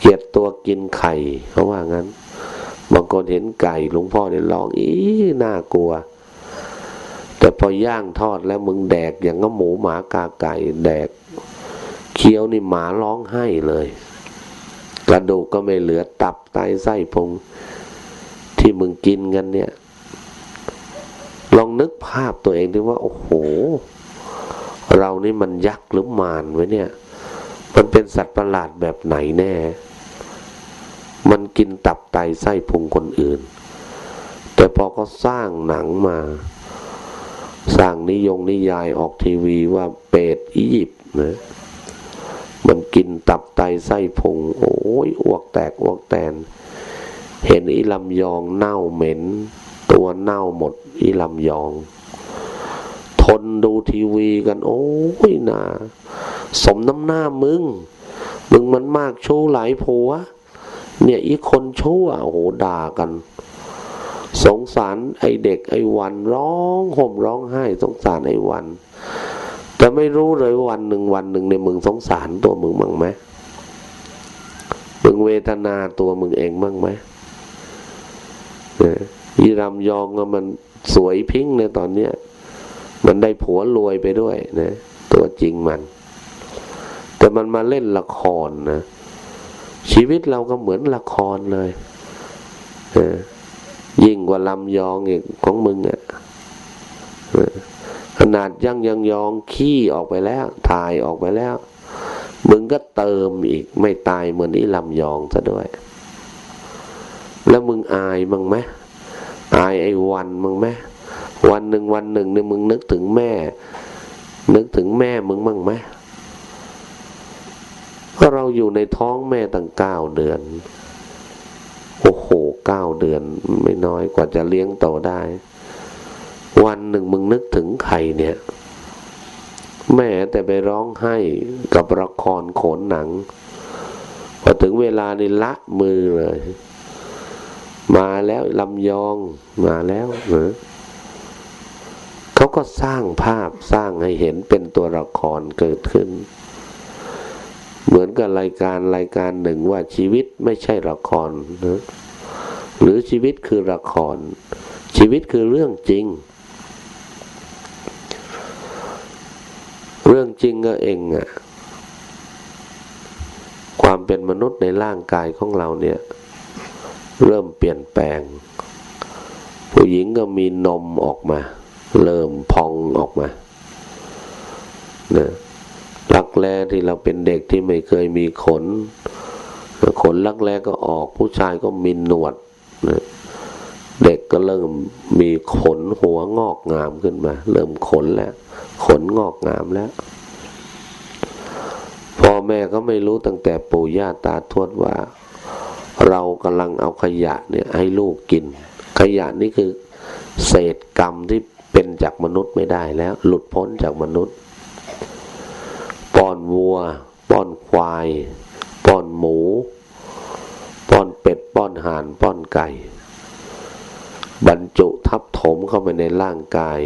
เกลียดตัวกินไข่เขาว่างั้นบางคนเห็นไก่หลวงพ่อเนี่ยร้องอีน่ากลัว แต่พอย่างทอดแล้วมึงแดกอย่างก็หมูหมากาไก่แดก เคี้ยวนี่หมาร้องไห้เลย กระดูกก็ไม่เหลือตับไตไส้พุงที่มึงกินกันเนี่ย ลองนึกภาพตัวเองดูว่า โอ้โห เรานี่มันยักษ์หรือมารไว้เนี่ย มันเป็นสัตว์ประหลาดแบบไหนแน่ มันกินตับไตไส้พุงคนอื่น แต่พอเขาสร้างหนังมา สร้างนิยงนิยายออกทีวีว่าเปรตอียิปต์นะ มันกินตับไตไส้พุงโอ้ยอ้วกแตกอ้วกแตน เห็นอีลำยองเน่าเหม็น ตัวเน่าหมดอีลำยอง ทนดูทีวีกัน โอ้ยนาสมน้ำหน้ามึง มึงมันมากชู้หลายผัว เนี่ยอีคนชั่วโอ้โหด่ากัน สงสารไอเด็กไอวันร้องห่มร้องไห้สงสารไอวัน แต่ไม่รู้เลยวันหนึ่งวันหนึ่งในมึงสงสารตัวมึงมั้งไหมมึงเวทนาตัวมึงเองบ้างไหมยีรำยองมันสวยพิ้งเลยตอนเนี้ยมันได้ผัวรวยไปด้วยนะตัวจริงมัน แต่มันมาเล่นละครนะชีวิตเราก็เหมือนละครเลยยิ่งกว่าลำยองอีกของมึงอะ่ะ ขนาดยังยังยองขี้ออกไปแล้ว ถ่ายออกไปแล้ว มึงก็เติมอีก ไม่ตายเหมือนอีลำยองซะด้วย แล้วมึงอายมั้งไหมอายไอ้วันมึงไหมวันหนึ่งวันหนึ่งเนี่ยมึงนึกถึงแม่ นึกถึงแม่มึงมั้งไหมก็เราอยู่ในท้องแม่ตั้งเก้าเดือน โอ้โหเก้าเดือน ไม่น้อยกว่าจะเลี้ยงโตได้ วันหนึ่งมึงนึกถึงใครเนี่ย แม่แต่ไปร้องไห้กับละครโขนหนัง พอถึงเวลานี่ละมือเลย มาแล้วลำยองมาแล้วเหรอเขาก็สร้างภาพสร้างให้เห็นเป็นตัวละครเกิดขึ้น เหมือนกับรายการรายการหนึ่งว่าชีวิตไม่ใช่ละครนะหรือชีวิตคือละคร ชีวิตคือเรื่องจริง เรื่องจริงก็เองอะความเป็นมนุษย์ในร่างกายของเราเนี่ย เริ่มเปลี่ยนแปลง ผู้หญิงก็มีนมออกมา เริ่มพองออกมานะลักแร้ที่เราเป็นเด็กที่ไม่เคยมีขนขนลักแร้ก็ออก ผู้ชายก็มีหนวด เด็กก็เริ่มมีขนหัวงอกงามขึ้นมา เริ่มขนแล้ว ขนงอกงามแล้วพ่อแม่ก็ไม่รู้ตั้งแต่ปู่ย่าตาทวดว่า เรากำลังเอาขยะเนี่ยให้ลูกกิน ขยะนี่คือเศษกรรมที่เป็นจากมนุษย์ไม่ได้แล้ว หลุดพ้นจากมนุษย์ ป้อนวัว ป้อนควาย ป้อนหมู ป้อนเป็ด ป้อนห่าน ป้อนไก่ บรรจุทับถมเข้าไปในร่างกาย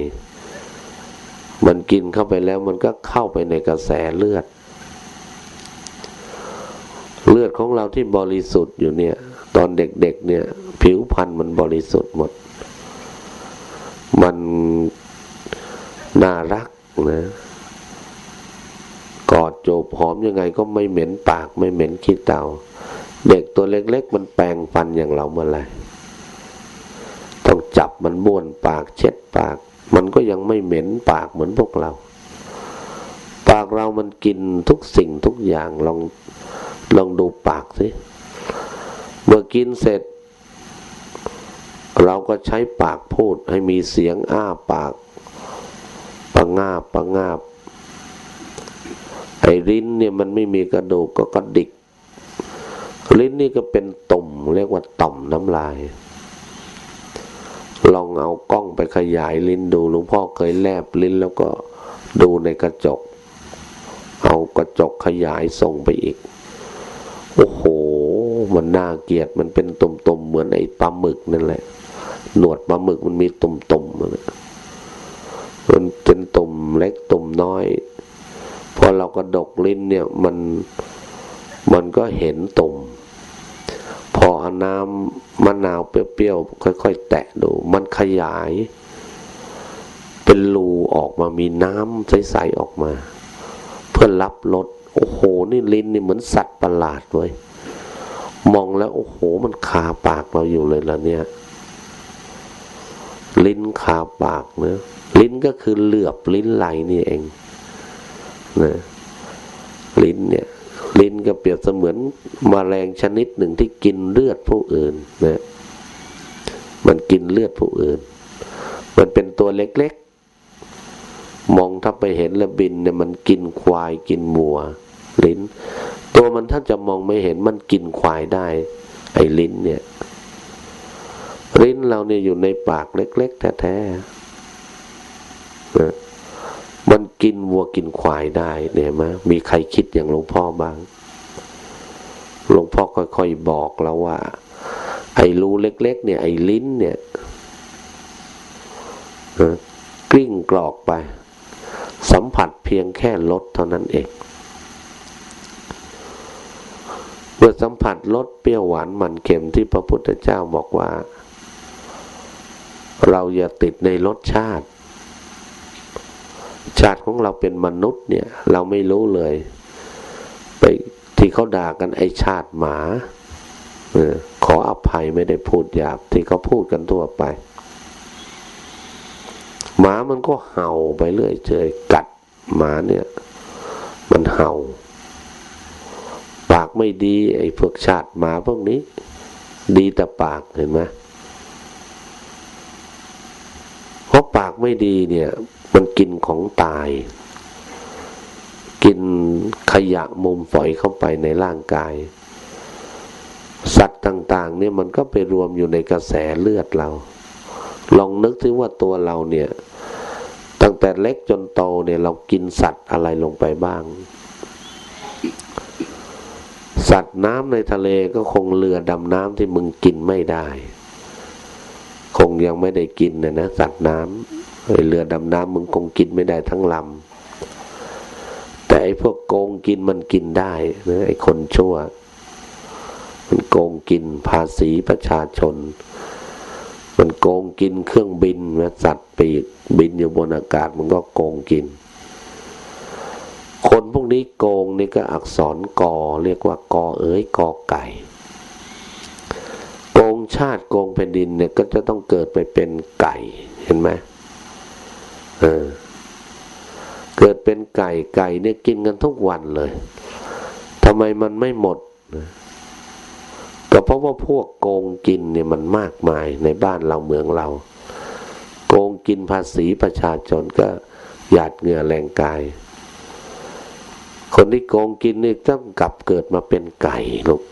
มันกินเข้าไปแล้วมันก็เข้าไปในกระแสเลือด เลือดของเราที่บริสุทธิ์อยู่เนี่ย ตอนเด็กๆเนี่ย ผิวพรรณมันบริสุทธิ์หมด มันน่ารักนะกอดโจบหอมยังไงก็ไม่เหม็นปากไม่เหม็นขี้เตา เด็กตัวเล็ก ๆ มันแปลงฟันอย่างเราเมื่อไหรต้อง จับมันบ้วนปากเช็ดปาก มันก็ยังไม่เหม็นปากเหมือนพวกเรา ปากเรามันกินทุกสิ่งทุกอย่างลองลองดูปากสิเมื่อกินเสร็จ เราก็ใช้ปากพูดให้มีเสียงอ้าปากปะงาบปะงาบไอ้ลิ้นเนี่ยมันไม่มีกระดูกก็กระดิกลิ้นนี่ก็เป็นตุ่มเรียกว่าต่อมน้ำลาย ลองเอากล้องไปขยายลิ้นดูหลวงพ่อเคยแลบลิ้นแล้วก็ดูในกระจก เอากระจกขยายส่งไปอีก โอ้โห มันน่าเกลียดมันเป็นตุ่มๆเหมือนไอ้ปลาหมึกนั่นแหละ หนวดปลาหมึกมันมีตุ่มๆมันเป็นตุ่มเล็กตุ่มน้อย พอเราก็ดกลิ้นเนี่ยมันมันก็เห็นตุ่ม เอาน้ำมะนาวเปรี้ยวๆค่อย ๆ แตะดู มันขยาย เป็นรูออกมามีน้ำใสๆออกมา เพื่อรับรสโอ้โห นี่ลิ้นนี่เหมือนสัตว์ประหลาดเว้ยมองแล้วโอ้โห มันคาปากเราอยู่เลยละเนี่ย ลิ้นคาปากเนะลิ้นก็คือเหลือบลิ้นไหลนี่เองนะลิ้นเนี่ย ลิ้นก็เปรียบเสมือนมแมลงชนิดหนึ่งที่กินเลือดผู้อื่นนะมันกินเลือดผู้อื่น มันเป็นตัวเล็กๆ มองถ้าไปเห็นระบินเนี่ยมันกินควายกินวัว ลิ้น ตัวมันถ้าจะมองไม่เห็นมันกินควายได้ ไอ้ลิ้นเนี่ย ลิ้นเราเนี่ยอยู่ในปากเล็ก ๆ แท้ๆนะ กินวัวกินควายได้เนี่ยมะมีใครคิดอย่างหลวงพ่อบ้าง หลวงพ่อค่อยๆบอกแล้วว่า ไอ้รูเล็ก ๆ เนี่ย ไอ้ลิ้นเนี่ยกลิ้งกรอกไป สัมผัสเพียงแค่ลดเท่านั้นเองเมื่อสัมผัสรสเปรี้ยวหวานมันเค็มที่พระพุทธเจ้าบอกว่า เราอย่าติดในรสชาติ ชาติของเราเป็นมนุษย์เนี่ย เราไม่รู้เลย ไปที่เขาด่ากันไอชาติหมาอขออภัยไม่ได้พูดหยาบ ที่เขาพูดกันทั่วไป หมามันก็เห่าไปเรื่อยเจยกัดหมาเนี่ย มันเห่า ปากไม่ดี ไอ้พวกชาติหมาพวกนี้ ดีแต่ปากเห็นไหมเพราะปากไม่ดีเนี่ย มันกินของตาย กินขยะมุมฝอยเข้าไปในร่างกาย สัตว์ต่าง ๆ เนี่ยมันก็ไปรวมอยู่ในกระแสเลือดเรา ลองนึกถึงว่าตัวเราเนี่ย ตั้งแต่เล็กจนโตเนี่ยเรากินสัตว์อะไรลงไปบ้าง สัตว์น้ำในทะเลก็คงเรือดำน้ำที่มึงกินไม่ได้ คงยังไม่ได้กินนะนะสัตว์น้ำ เรือดำน้ำมึงคงกินไม่ได้ทั้งลำแต่ไอ้พวกโกงกินมันกินได้นะไอ้คนชั่ว มันโกงกินภาษีประชาชน มันโกงกินเครื่องบินนะสัตว์ปีกบินอยู่บนอากาศมันก็โกงกิน คนพวกนี้โกงนี่ก็อักษรกอเรียกว่ากอเอ๋ยกอไก่โกงชาติโกงแผ่นดินเนี่ยก็จะต้องเกิดไปเป็นไก่เห็นไหม เออ เกิดเป็นไก่ไก่เนี่ยกินกันทุกวันเลยทำไมมันไม่หมดก็เพราะว่าพวกโกงกินเนี่ยมันมากมายในบ้านเราเมืองเรา โกงกินภาษีประชาชนก็หยาดเหงื่อแรงกาย คนที่โกงกินนี่ต้องกลับเกิดมาเป็นไก่ลูก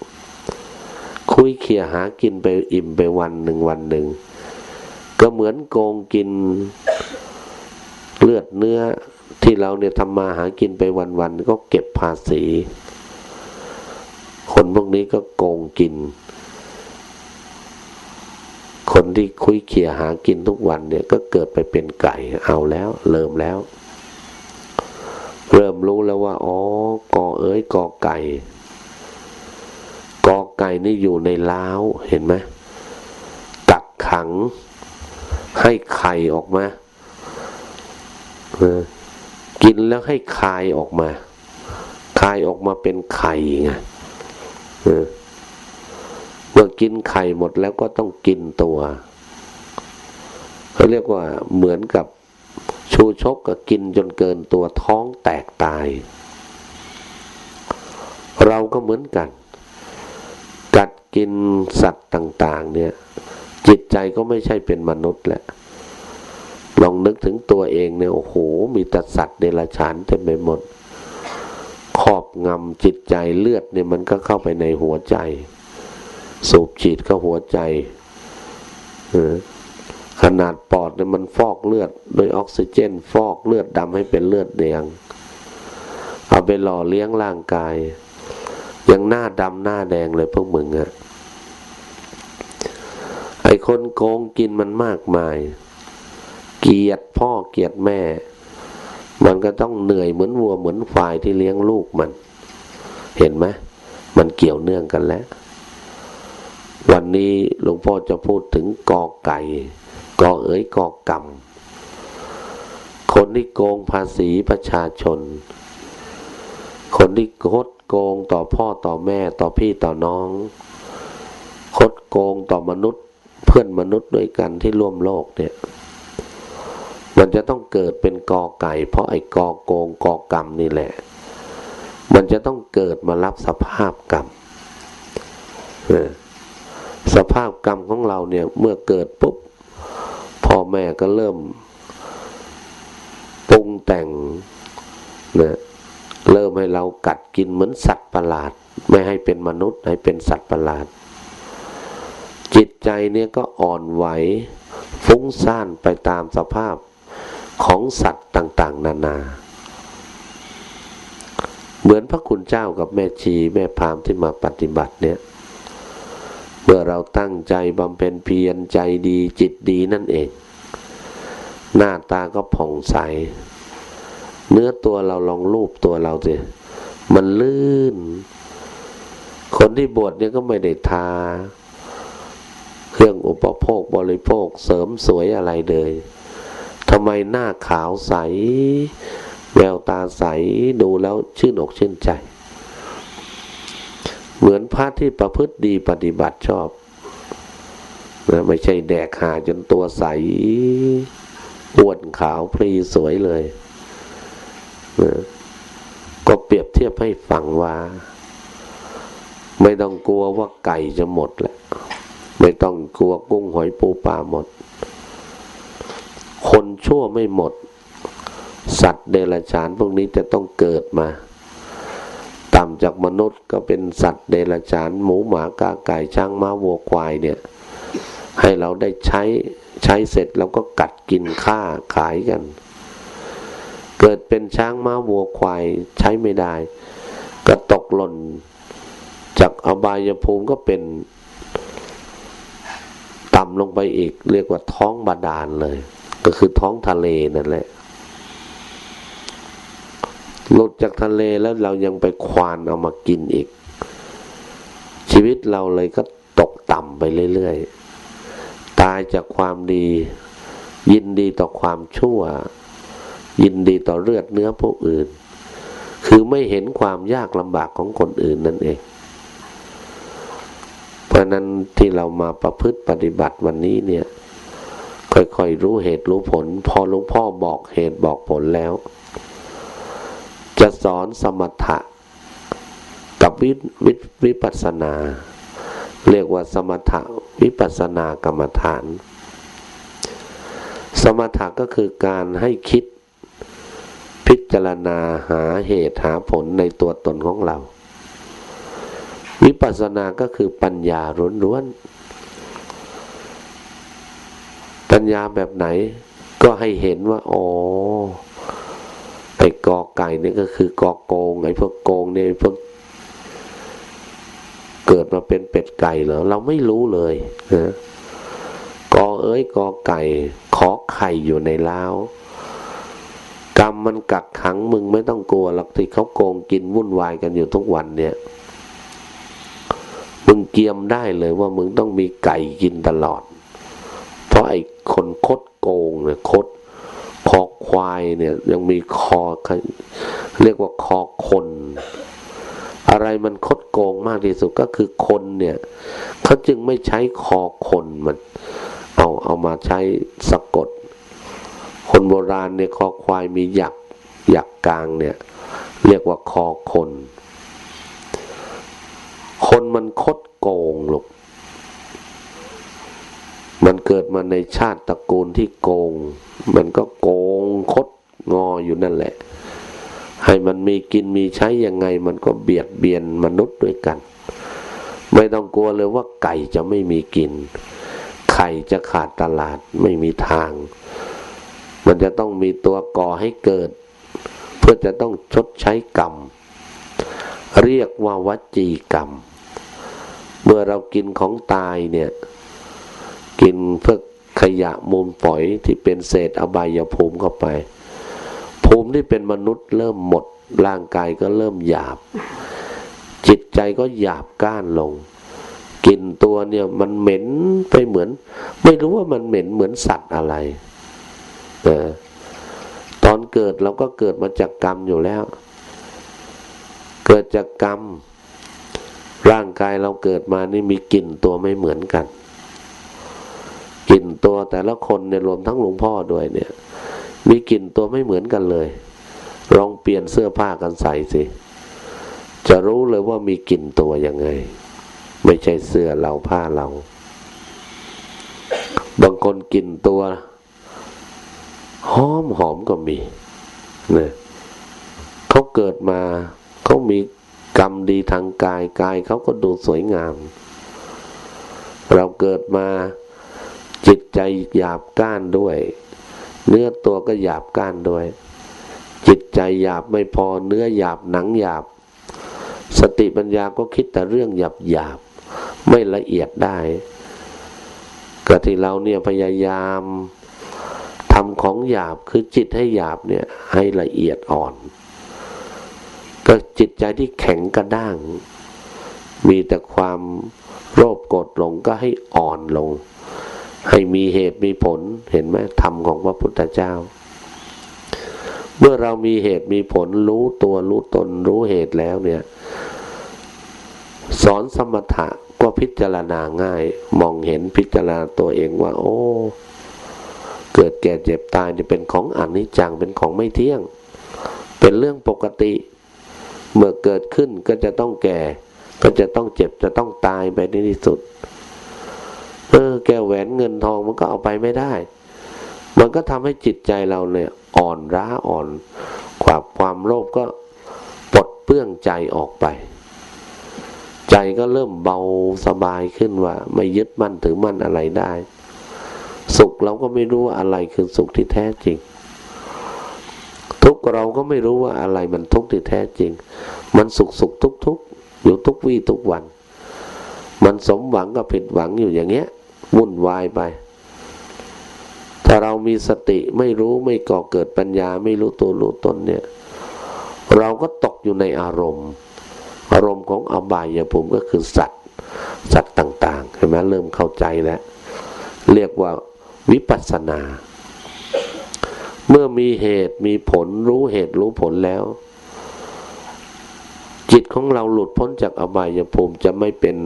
คุยเขี่ยหากินไปอิ่มไปวันหนึ่งวันหนึ่งก็เหมือนโกงกิน เลือดเนื้อที่เราเนี่ยทำมาหากินไปวันๆก็เก็บภาษี คนพวกนี้ก็โกงกิน คนที่คุยเขี่ยหากินทุกวันเนี่ยก็เกิดไปเป็นไก่เอาแล้วเริ่มแล้ว เริ่มรู้แล้วว่าอ๋อกอเอ้ยกอไก่กอไก่นี่อยู่ในล้าวเห็นไหมตักขังให้ไข่ออกมา กินแล้วให้คายออกมา คายออกมาเป็นไข่ไงเมื่อกินไข่หมดแล้วก็ต้องกินตัวเขาเรียกว่าเหมือนกับชูชกกับกินจนเกินตัวท้องแตกตาย เราก็เหมือนกัน กัดกินสัตว์ต่าง ๆ เนี่ย จิตใจก็ไม่ใช่เป็นมนุษย์แหละ ลองนึกถึงตัวเองเนี่ยโอ้โห มีแต่สัตว์เดรัจฉานเต็มไปหมดครอบงำจิตใจเลือดเนี่ยมันก็เข้าไปในหัวใจ สูบฉีดเข้าหัวใจขนาดปอดเนี่ยมันฟอกเลือดโดยออกซิเจน ฟอกเลือดดำให้เป็นเลือดแดงเอาไปหล่อเลี้ยงร่างกาย ยังหน้าดำหน้าแดงเลยพวกมึงอะไอคนโกงกินมันมากมาย เกียดพ่อเกียดแม่ มันก็ต้องเหนื่อยเหมือนวัวเหมือนควายที่เลี้ยงลูกมัน เห็นไหมมันเกี่ยวเนื่องกันแล้ว วันนี้หลวงพ่อจะพูดถึงกอไก่กอเอ๋ยกอกรรมคนที่โกงภาษีประชาชน คนที่คดโกงต่อพ่อต่อแม่ต่อพี่ต่อน้อง คดโกงต่อมนุษย์ เพื่อนมนุษย์ด้วยกันที่ร่วมโลกเนี่ย มันจะต้องเกิดเป็นกอไก่ เพราะไอ้กอโกงกอกรรมนี่แหละ มันจะต้องเกิดมารับสภาพกรรมสภาพกรรมของเราเนี่ยเมื่อเกิดปุ๊บพ่อแม่ก็เริ่มปรุงแต่งนะเริ่มให้เรากัดกินเหมือนสัตว์ประหลาด ไม่ให้เป็นมนุษย์ให้เป็นสัตว์ประหลาด จิตใจเนี่ยก็อ่อนไหวฟุ้งซ่านไปตามสภาพ ของสัตว์ต่างๆ นานา เหมือนพระคุณเจ้ากับแม่ชีแม่พามที่มาปฏิบัติเนี่ย เมื่อเราตั้งใจบำเพ็ญเพียรใจดีจิตดีนั่นเอง หน้าตาก็ผ่องใส เนื้อตัวเราลองรูปตัวเราสิมันลื่น คนที่บวชเนี่ยก็ไม่ได้ทา เครื่องอุปโภคบริโภคเสริมสวยอะไรเลย ทำไมหน้าขาวใส แววตาใสดูแล้วชื่นอกชื่นใจ เหมือนพระที่ประพฤติดีปฏิบัติชอบนะไม่ใช่แดกหาจนตัวใสอ้วนขาวพรีสวยเลยนะก็เปรียบเทียบให้ฟังว่า ไม่ต้องกลัวว่าไก่จะหมดแหละ ไม่ต้องกลัวกุ้งหอยปูปลาหมด ชั่วไม่หมด สัตว์เดรัจฉานพวกนี้จะต้องเกิดมา ต่ำจากมนุษย์ก็เป็นสัตว์เดรัจฉานหมูหมากาไก่ช้างม้าวัวควายเนี่ย ให้เราได้ใช้ใช้เสร็จแล้วก็กัดกินฆ่าขายกัน เกิดเป็นช้างม้าวัวควายใช้ไม่ได้ ก็ตกหล่นจากอบายภูมิก็เป็นต่ำลงไปอีก เรียกว่าท้องบาดาลเลย ก็คือท้องทะเลนั่นแหละหลุดจากทะเลแล้วเรายังไปควานเอามากินอีก ชีวิตเราเลยก็ตกต่ำไปเรื่อยๆ ตายจากความดี ยินดีต่อความชั่ว ยินดีต่อเลือดเนื้อผู้อื่น คือไม่เห็นความยากลำบากของคนอื่นนั่นเอง เพราะนั้นที่เรามาประพฤติปฏิบัติวันนี้เนี่ย ค่อยๆรู้เหตุรู้ผล พอหลวงพ่อบอกเหตุบอกผลแล้ว จะสอนสมถะกับวิววิปัสนา เรียกว่าสมถะวิปัสสนากรรมฐาน สมถะก็คือการให้คิดพิจารณาหาเหตุหาผลในตัวตนของเรา วิปัสสนาก็คือปัญญาล้วนๆ ปัญญาแบบไหน ก็ให้เห็นว่า อ๋อไอ้กอไก่นี่ก็คือกอโกงไอ้พวกโกงเนี่ยพวกเกิดมาเป็นเป็ดไก่เหรอเราไม่รู้เลยนะกอเอ้ยกอไก่ ขอไข่อยู่ในล้าวกรรมมันกักขังมึงไม่ต้องกลัวหรอกที่เขาโกงกินวุ่นวายกันอยู่ทุกวันเนี่ยมึงเกียมได้เลยว่ามึงต้องมีไก่กินตลอด คนคดโกงเนี่ยคดคอควายเนี่ยยังมีคอเรียกว่าคอคน อะไรมันคดโกงมากที่สุดก็คือคนเนี่ยเขาจึงไม่ใช้คอคนมันเอาเอามาใช้สะกด คนโบราณเนี่ยคอควายมีหยักหยักกลางเนี่ย เรียกว่าคอคน คนมันคดโกงลูก มันเกิดมาในชาติตระกูลที่โกง มันก็โกงคดงออยู่นั่นแหละ ให้มันมีกินมีใช้ยังไง มันก็เบียดเบียนมนุษย์ด้วยกัน ไม่ต้องกลัวเลยว่าไก่จะไม่มีกิน ไข่จะขาดตลาดไม่มีทาง มันจะต้องมีตัวก่อให้เกิด เพื่อจะต้องชดใช้กรรม เรียกว่าวัจีกรรม เมื่อเรากินของตายเนี่ย กินเพื่อขยะมูลฝอยที่เป็นเศษอบายภูมิเข้าไป ภูมิที่เป็นมนุษย์เริ่มหมดร่างกายก็เริ่มหยาบ จิตใจก็หยาบก้านลงกินตัวเนี่ยมันเหม็นไปเหมือน ไม่รู้ว่ามันเหม็นเหมือนสัตว์อะไรนะตอนเกิดเราก็เกิดมาจากกรรมอยู่แล้ว เกิดจากกรรม ร่างกายเราเกิดมานี่มีกลิ่นตัวไม่เหมือนกัน กลิ่นตัวแต่ละคนเนี่ยรวมทั้งหลวงพ่อด้วยเนี่ย มีกลิ่นตัวไม่เหมือนกันเลย ลองเปลี่ยนเสื้อผ้ากันใส่สิ จะรู้เลยว่ามีกลิ่นตัวยังไง ไม่ใช่เสื้อเราผ้าเรา บางคนกลิ่นตัวหอมหอมก็มีเนี่ยเขาเกิดมาเขามีกรรมดีทางกายกายเขาก็ดูสวยงาม เราเกิดมา จิตใจหยาบก้านด้วย เนื้อตัวก็หยาบก้านด้วย จิตใจหยาบไม่พอเนื้อหยาบหนังหยาบ สติปัญญาก็คิดแต่เรื่องหยาบหยาบไม่ละเอียดได้ก็ที่เราเนี่ยพยายามทำของหยาบคือจิตให้หยาบเนี่ยให้ละเอียดอ่อน ก็จิตใจที่แข็งกระด้าง มีแต่ความโลภโกรธหลงก็ให้อ่อนลง ให้มีเหตุมีผลเห็นไหมธรรมของพระพุทธเจ้า เมื่อเรามีเหตุมีผลรู้ตัวรู้ตนรู้เหตุแล้วเนี่ย สอนสมถะก็พิจารณาง่าย มองเห็นพิจารณาตัวเองว่า โอ้ เกิดแก่เจ็บตายจะเป็นของอนิจจังเป็นของไม่เที่ยง เป็นเรื่องปกติ เมื่อเกิดขึ้นก็จะต้องแก่ ก็จะต้องเจ็บจะต้องตายไปในที่สุด เออ แก้วแหวนเงินทองมันก็เอาไปไม่ได้ มันก็ทำให้จิตใจเราเนี่ย อ่อนร้าอ่อนความความโลภก็ปลดเปื้องใจออกไป ใจก็เริ่มเบาสบายขึ้นว่า ไม่ยึดมั่นถือมั่นอะไรได้ สุขเราก็ไม่รู้ว่าอะไรคือสุขที่แท้จริง ทุกเราก็ไม่รู้ว่าอะไรมันทุกข์ที่แท้จริง มันสุขสุขทุกทุกอยู่ทุกวี่ทุกวัน มันสมหวังกับผิดหวังอยู่อย่างเงี้ย วุ่นวายไป ถ้าเรามีสติไม่รู้ไม่ก่อเกิดปัญญาไม่รู้ตัวรู้ตนเนี่ย เราก็ตกอยู่ในอารมณ์ อารมณ์ของอบายภูมิก็คือสัตว์ สัตว์ต่างๆเห็นไหมเริ่มเข้าใจแล้ว เรียกว่าวิปัสสนา เมื่อมีเหตุมีผลรู้เหตุรู้ผลแล้ว จิตของเราหลุดพ้นจากอบายภูมิจะไม่เป็น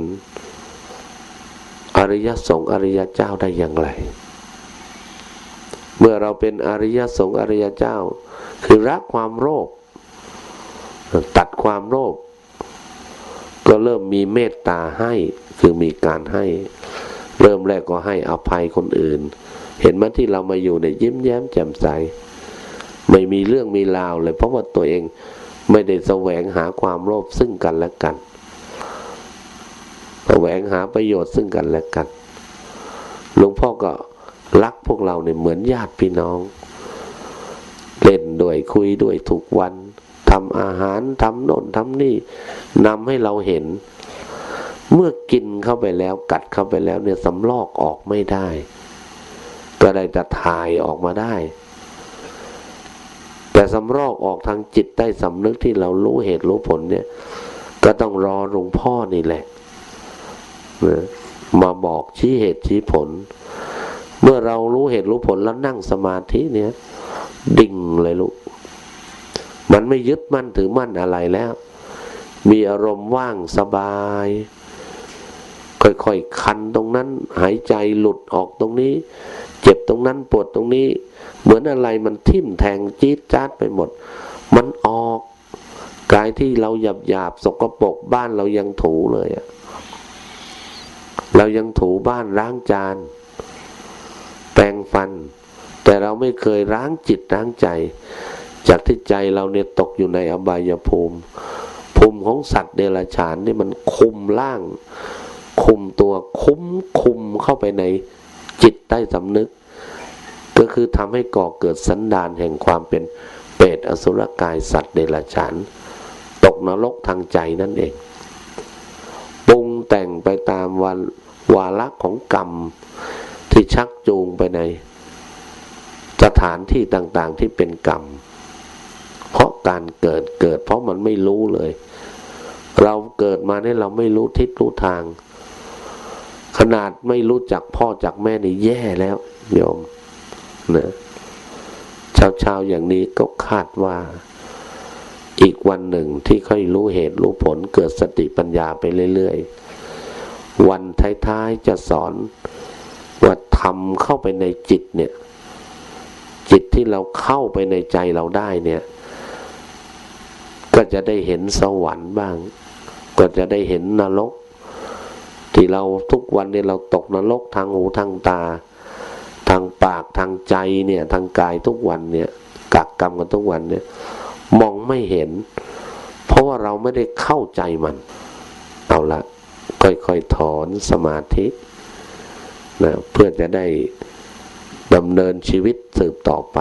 อริยสงฆ์อริยเจ้าได้อย่างไร เมื่อเราเป็นอริยสงฆ์อริยเจ้า คือรักความโลภตัดความโลภก็เริ่มมีเมตตาให้คือมีการให้ เริ่มแรกก็ให้อภัยคนอื่น เห็นไหมที่เรามาอยู่ในยิ้มแย้มแจ่มใส ไม่มีเรื่องมีราวเลย เพราะว่าตัวเองไม่ได้แสวงหาความโลภซึ่งกันและกัน แสวงหาประโยชน์ซึ่งกันและกัน หลวงพ่อก็รักพวกเราเนี่ยเหมือนญาติพี่น้อง เล่นด้วยคุยด้วยทุกวันทำอาหารทำโน่นทำนี่นำให้เราเห็น เมื่อกินเข้าไปแล้วกัดเข้าไปแล้วเนี่ยสำลอกออกไม่ได้ ก็ได้จะถ่ายออกมาได้ แต่สำรอกออกทางจิตใต้สำนึกที่เรารู้เหตุรู้ผลเนี่ย ก็ต้องรอหลวงพ่อนี่แหละ มาบอกชี้เหตุชี้ผล เมื่อเรารู้เหตุรู้ผลแล้วนั่งสมาธิเนี่ย ดิ่งเลยลูกมันไม่ยึดมั่นถือมั่นอะไรแล้ว มีอารมณ์ว่างสบาย ค่อยๆคันตรงนั้น หายใจหลุดออกตรงนี้ เจ็บตรงนั้นปวดตรงนี้ เหมือนอะไรมันทิ่มแทงจี๊ดจ๊าดไปหมด มันออกกายที่เราหยาบหยาบสกปรกบ้านเรายังถูเลยอะ เรายังถูบ้านล้างจาน แปรงฟัน แต่เราไม่เคยล้างจิตล้างใจ จากที่ใจเราเนี่ยตกอยู่ในอบายภูมิ ภูมิของสัตว์เดรัจฉานนี่มันคุมล่าง คุมตัวคุ้มคุมเข้าไปในจิตใต้สำนึก ก็คือทำให้ก่อเกิดสันดานแห่งความเป็นเปรตอสุรกายสัตว์เดรัจฉาน ตกนรกทางใจนั่นเองปรุง แต่งไปตามวันวาระของกรรมที่ชักจูงไปใน สถานที่ต่างๆที่เป็นกรรม เพราะการเกิดเกิด เพราะมันไม่รู้เลย เราเกิดมาเนี่ยเราไม่รู้ทิศรู้ทาง ขนาดไม่รู้จักพ่อจากแม่นี่แย่แล้วโยมนะชาวชาวอย่างนี้ก็คาดว่าอีกวันหนึ่งที่ค่อยรู้เหตุรู้ผลเกิดสติปัญญาไปเรื่อยๆ วันท้ายๆจะสอนว่าทำเข้าไปในจิตเนี่ย จิตที่เราเข้าไปในใจเราได้เนี่ย ก็จะได้เห็นสวรรค์บ้าง ก็จะได้เห็นนรก ที่เราทุกวันเนี่ยเราตกนรกทางหูทางตา ทางปากทางใจเนี่ย ทางกายทุกวันเนี่ยกักกรรมกันทุกวันเนี่ย มองไม่เห็น เพราะว่าเราไม่ได้เข้าใจมัน เอาละ ค่อยๆถอนสมาธินะเพื่อจะได้ดำเนินชีวิตสืบต่อไป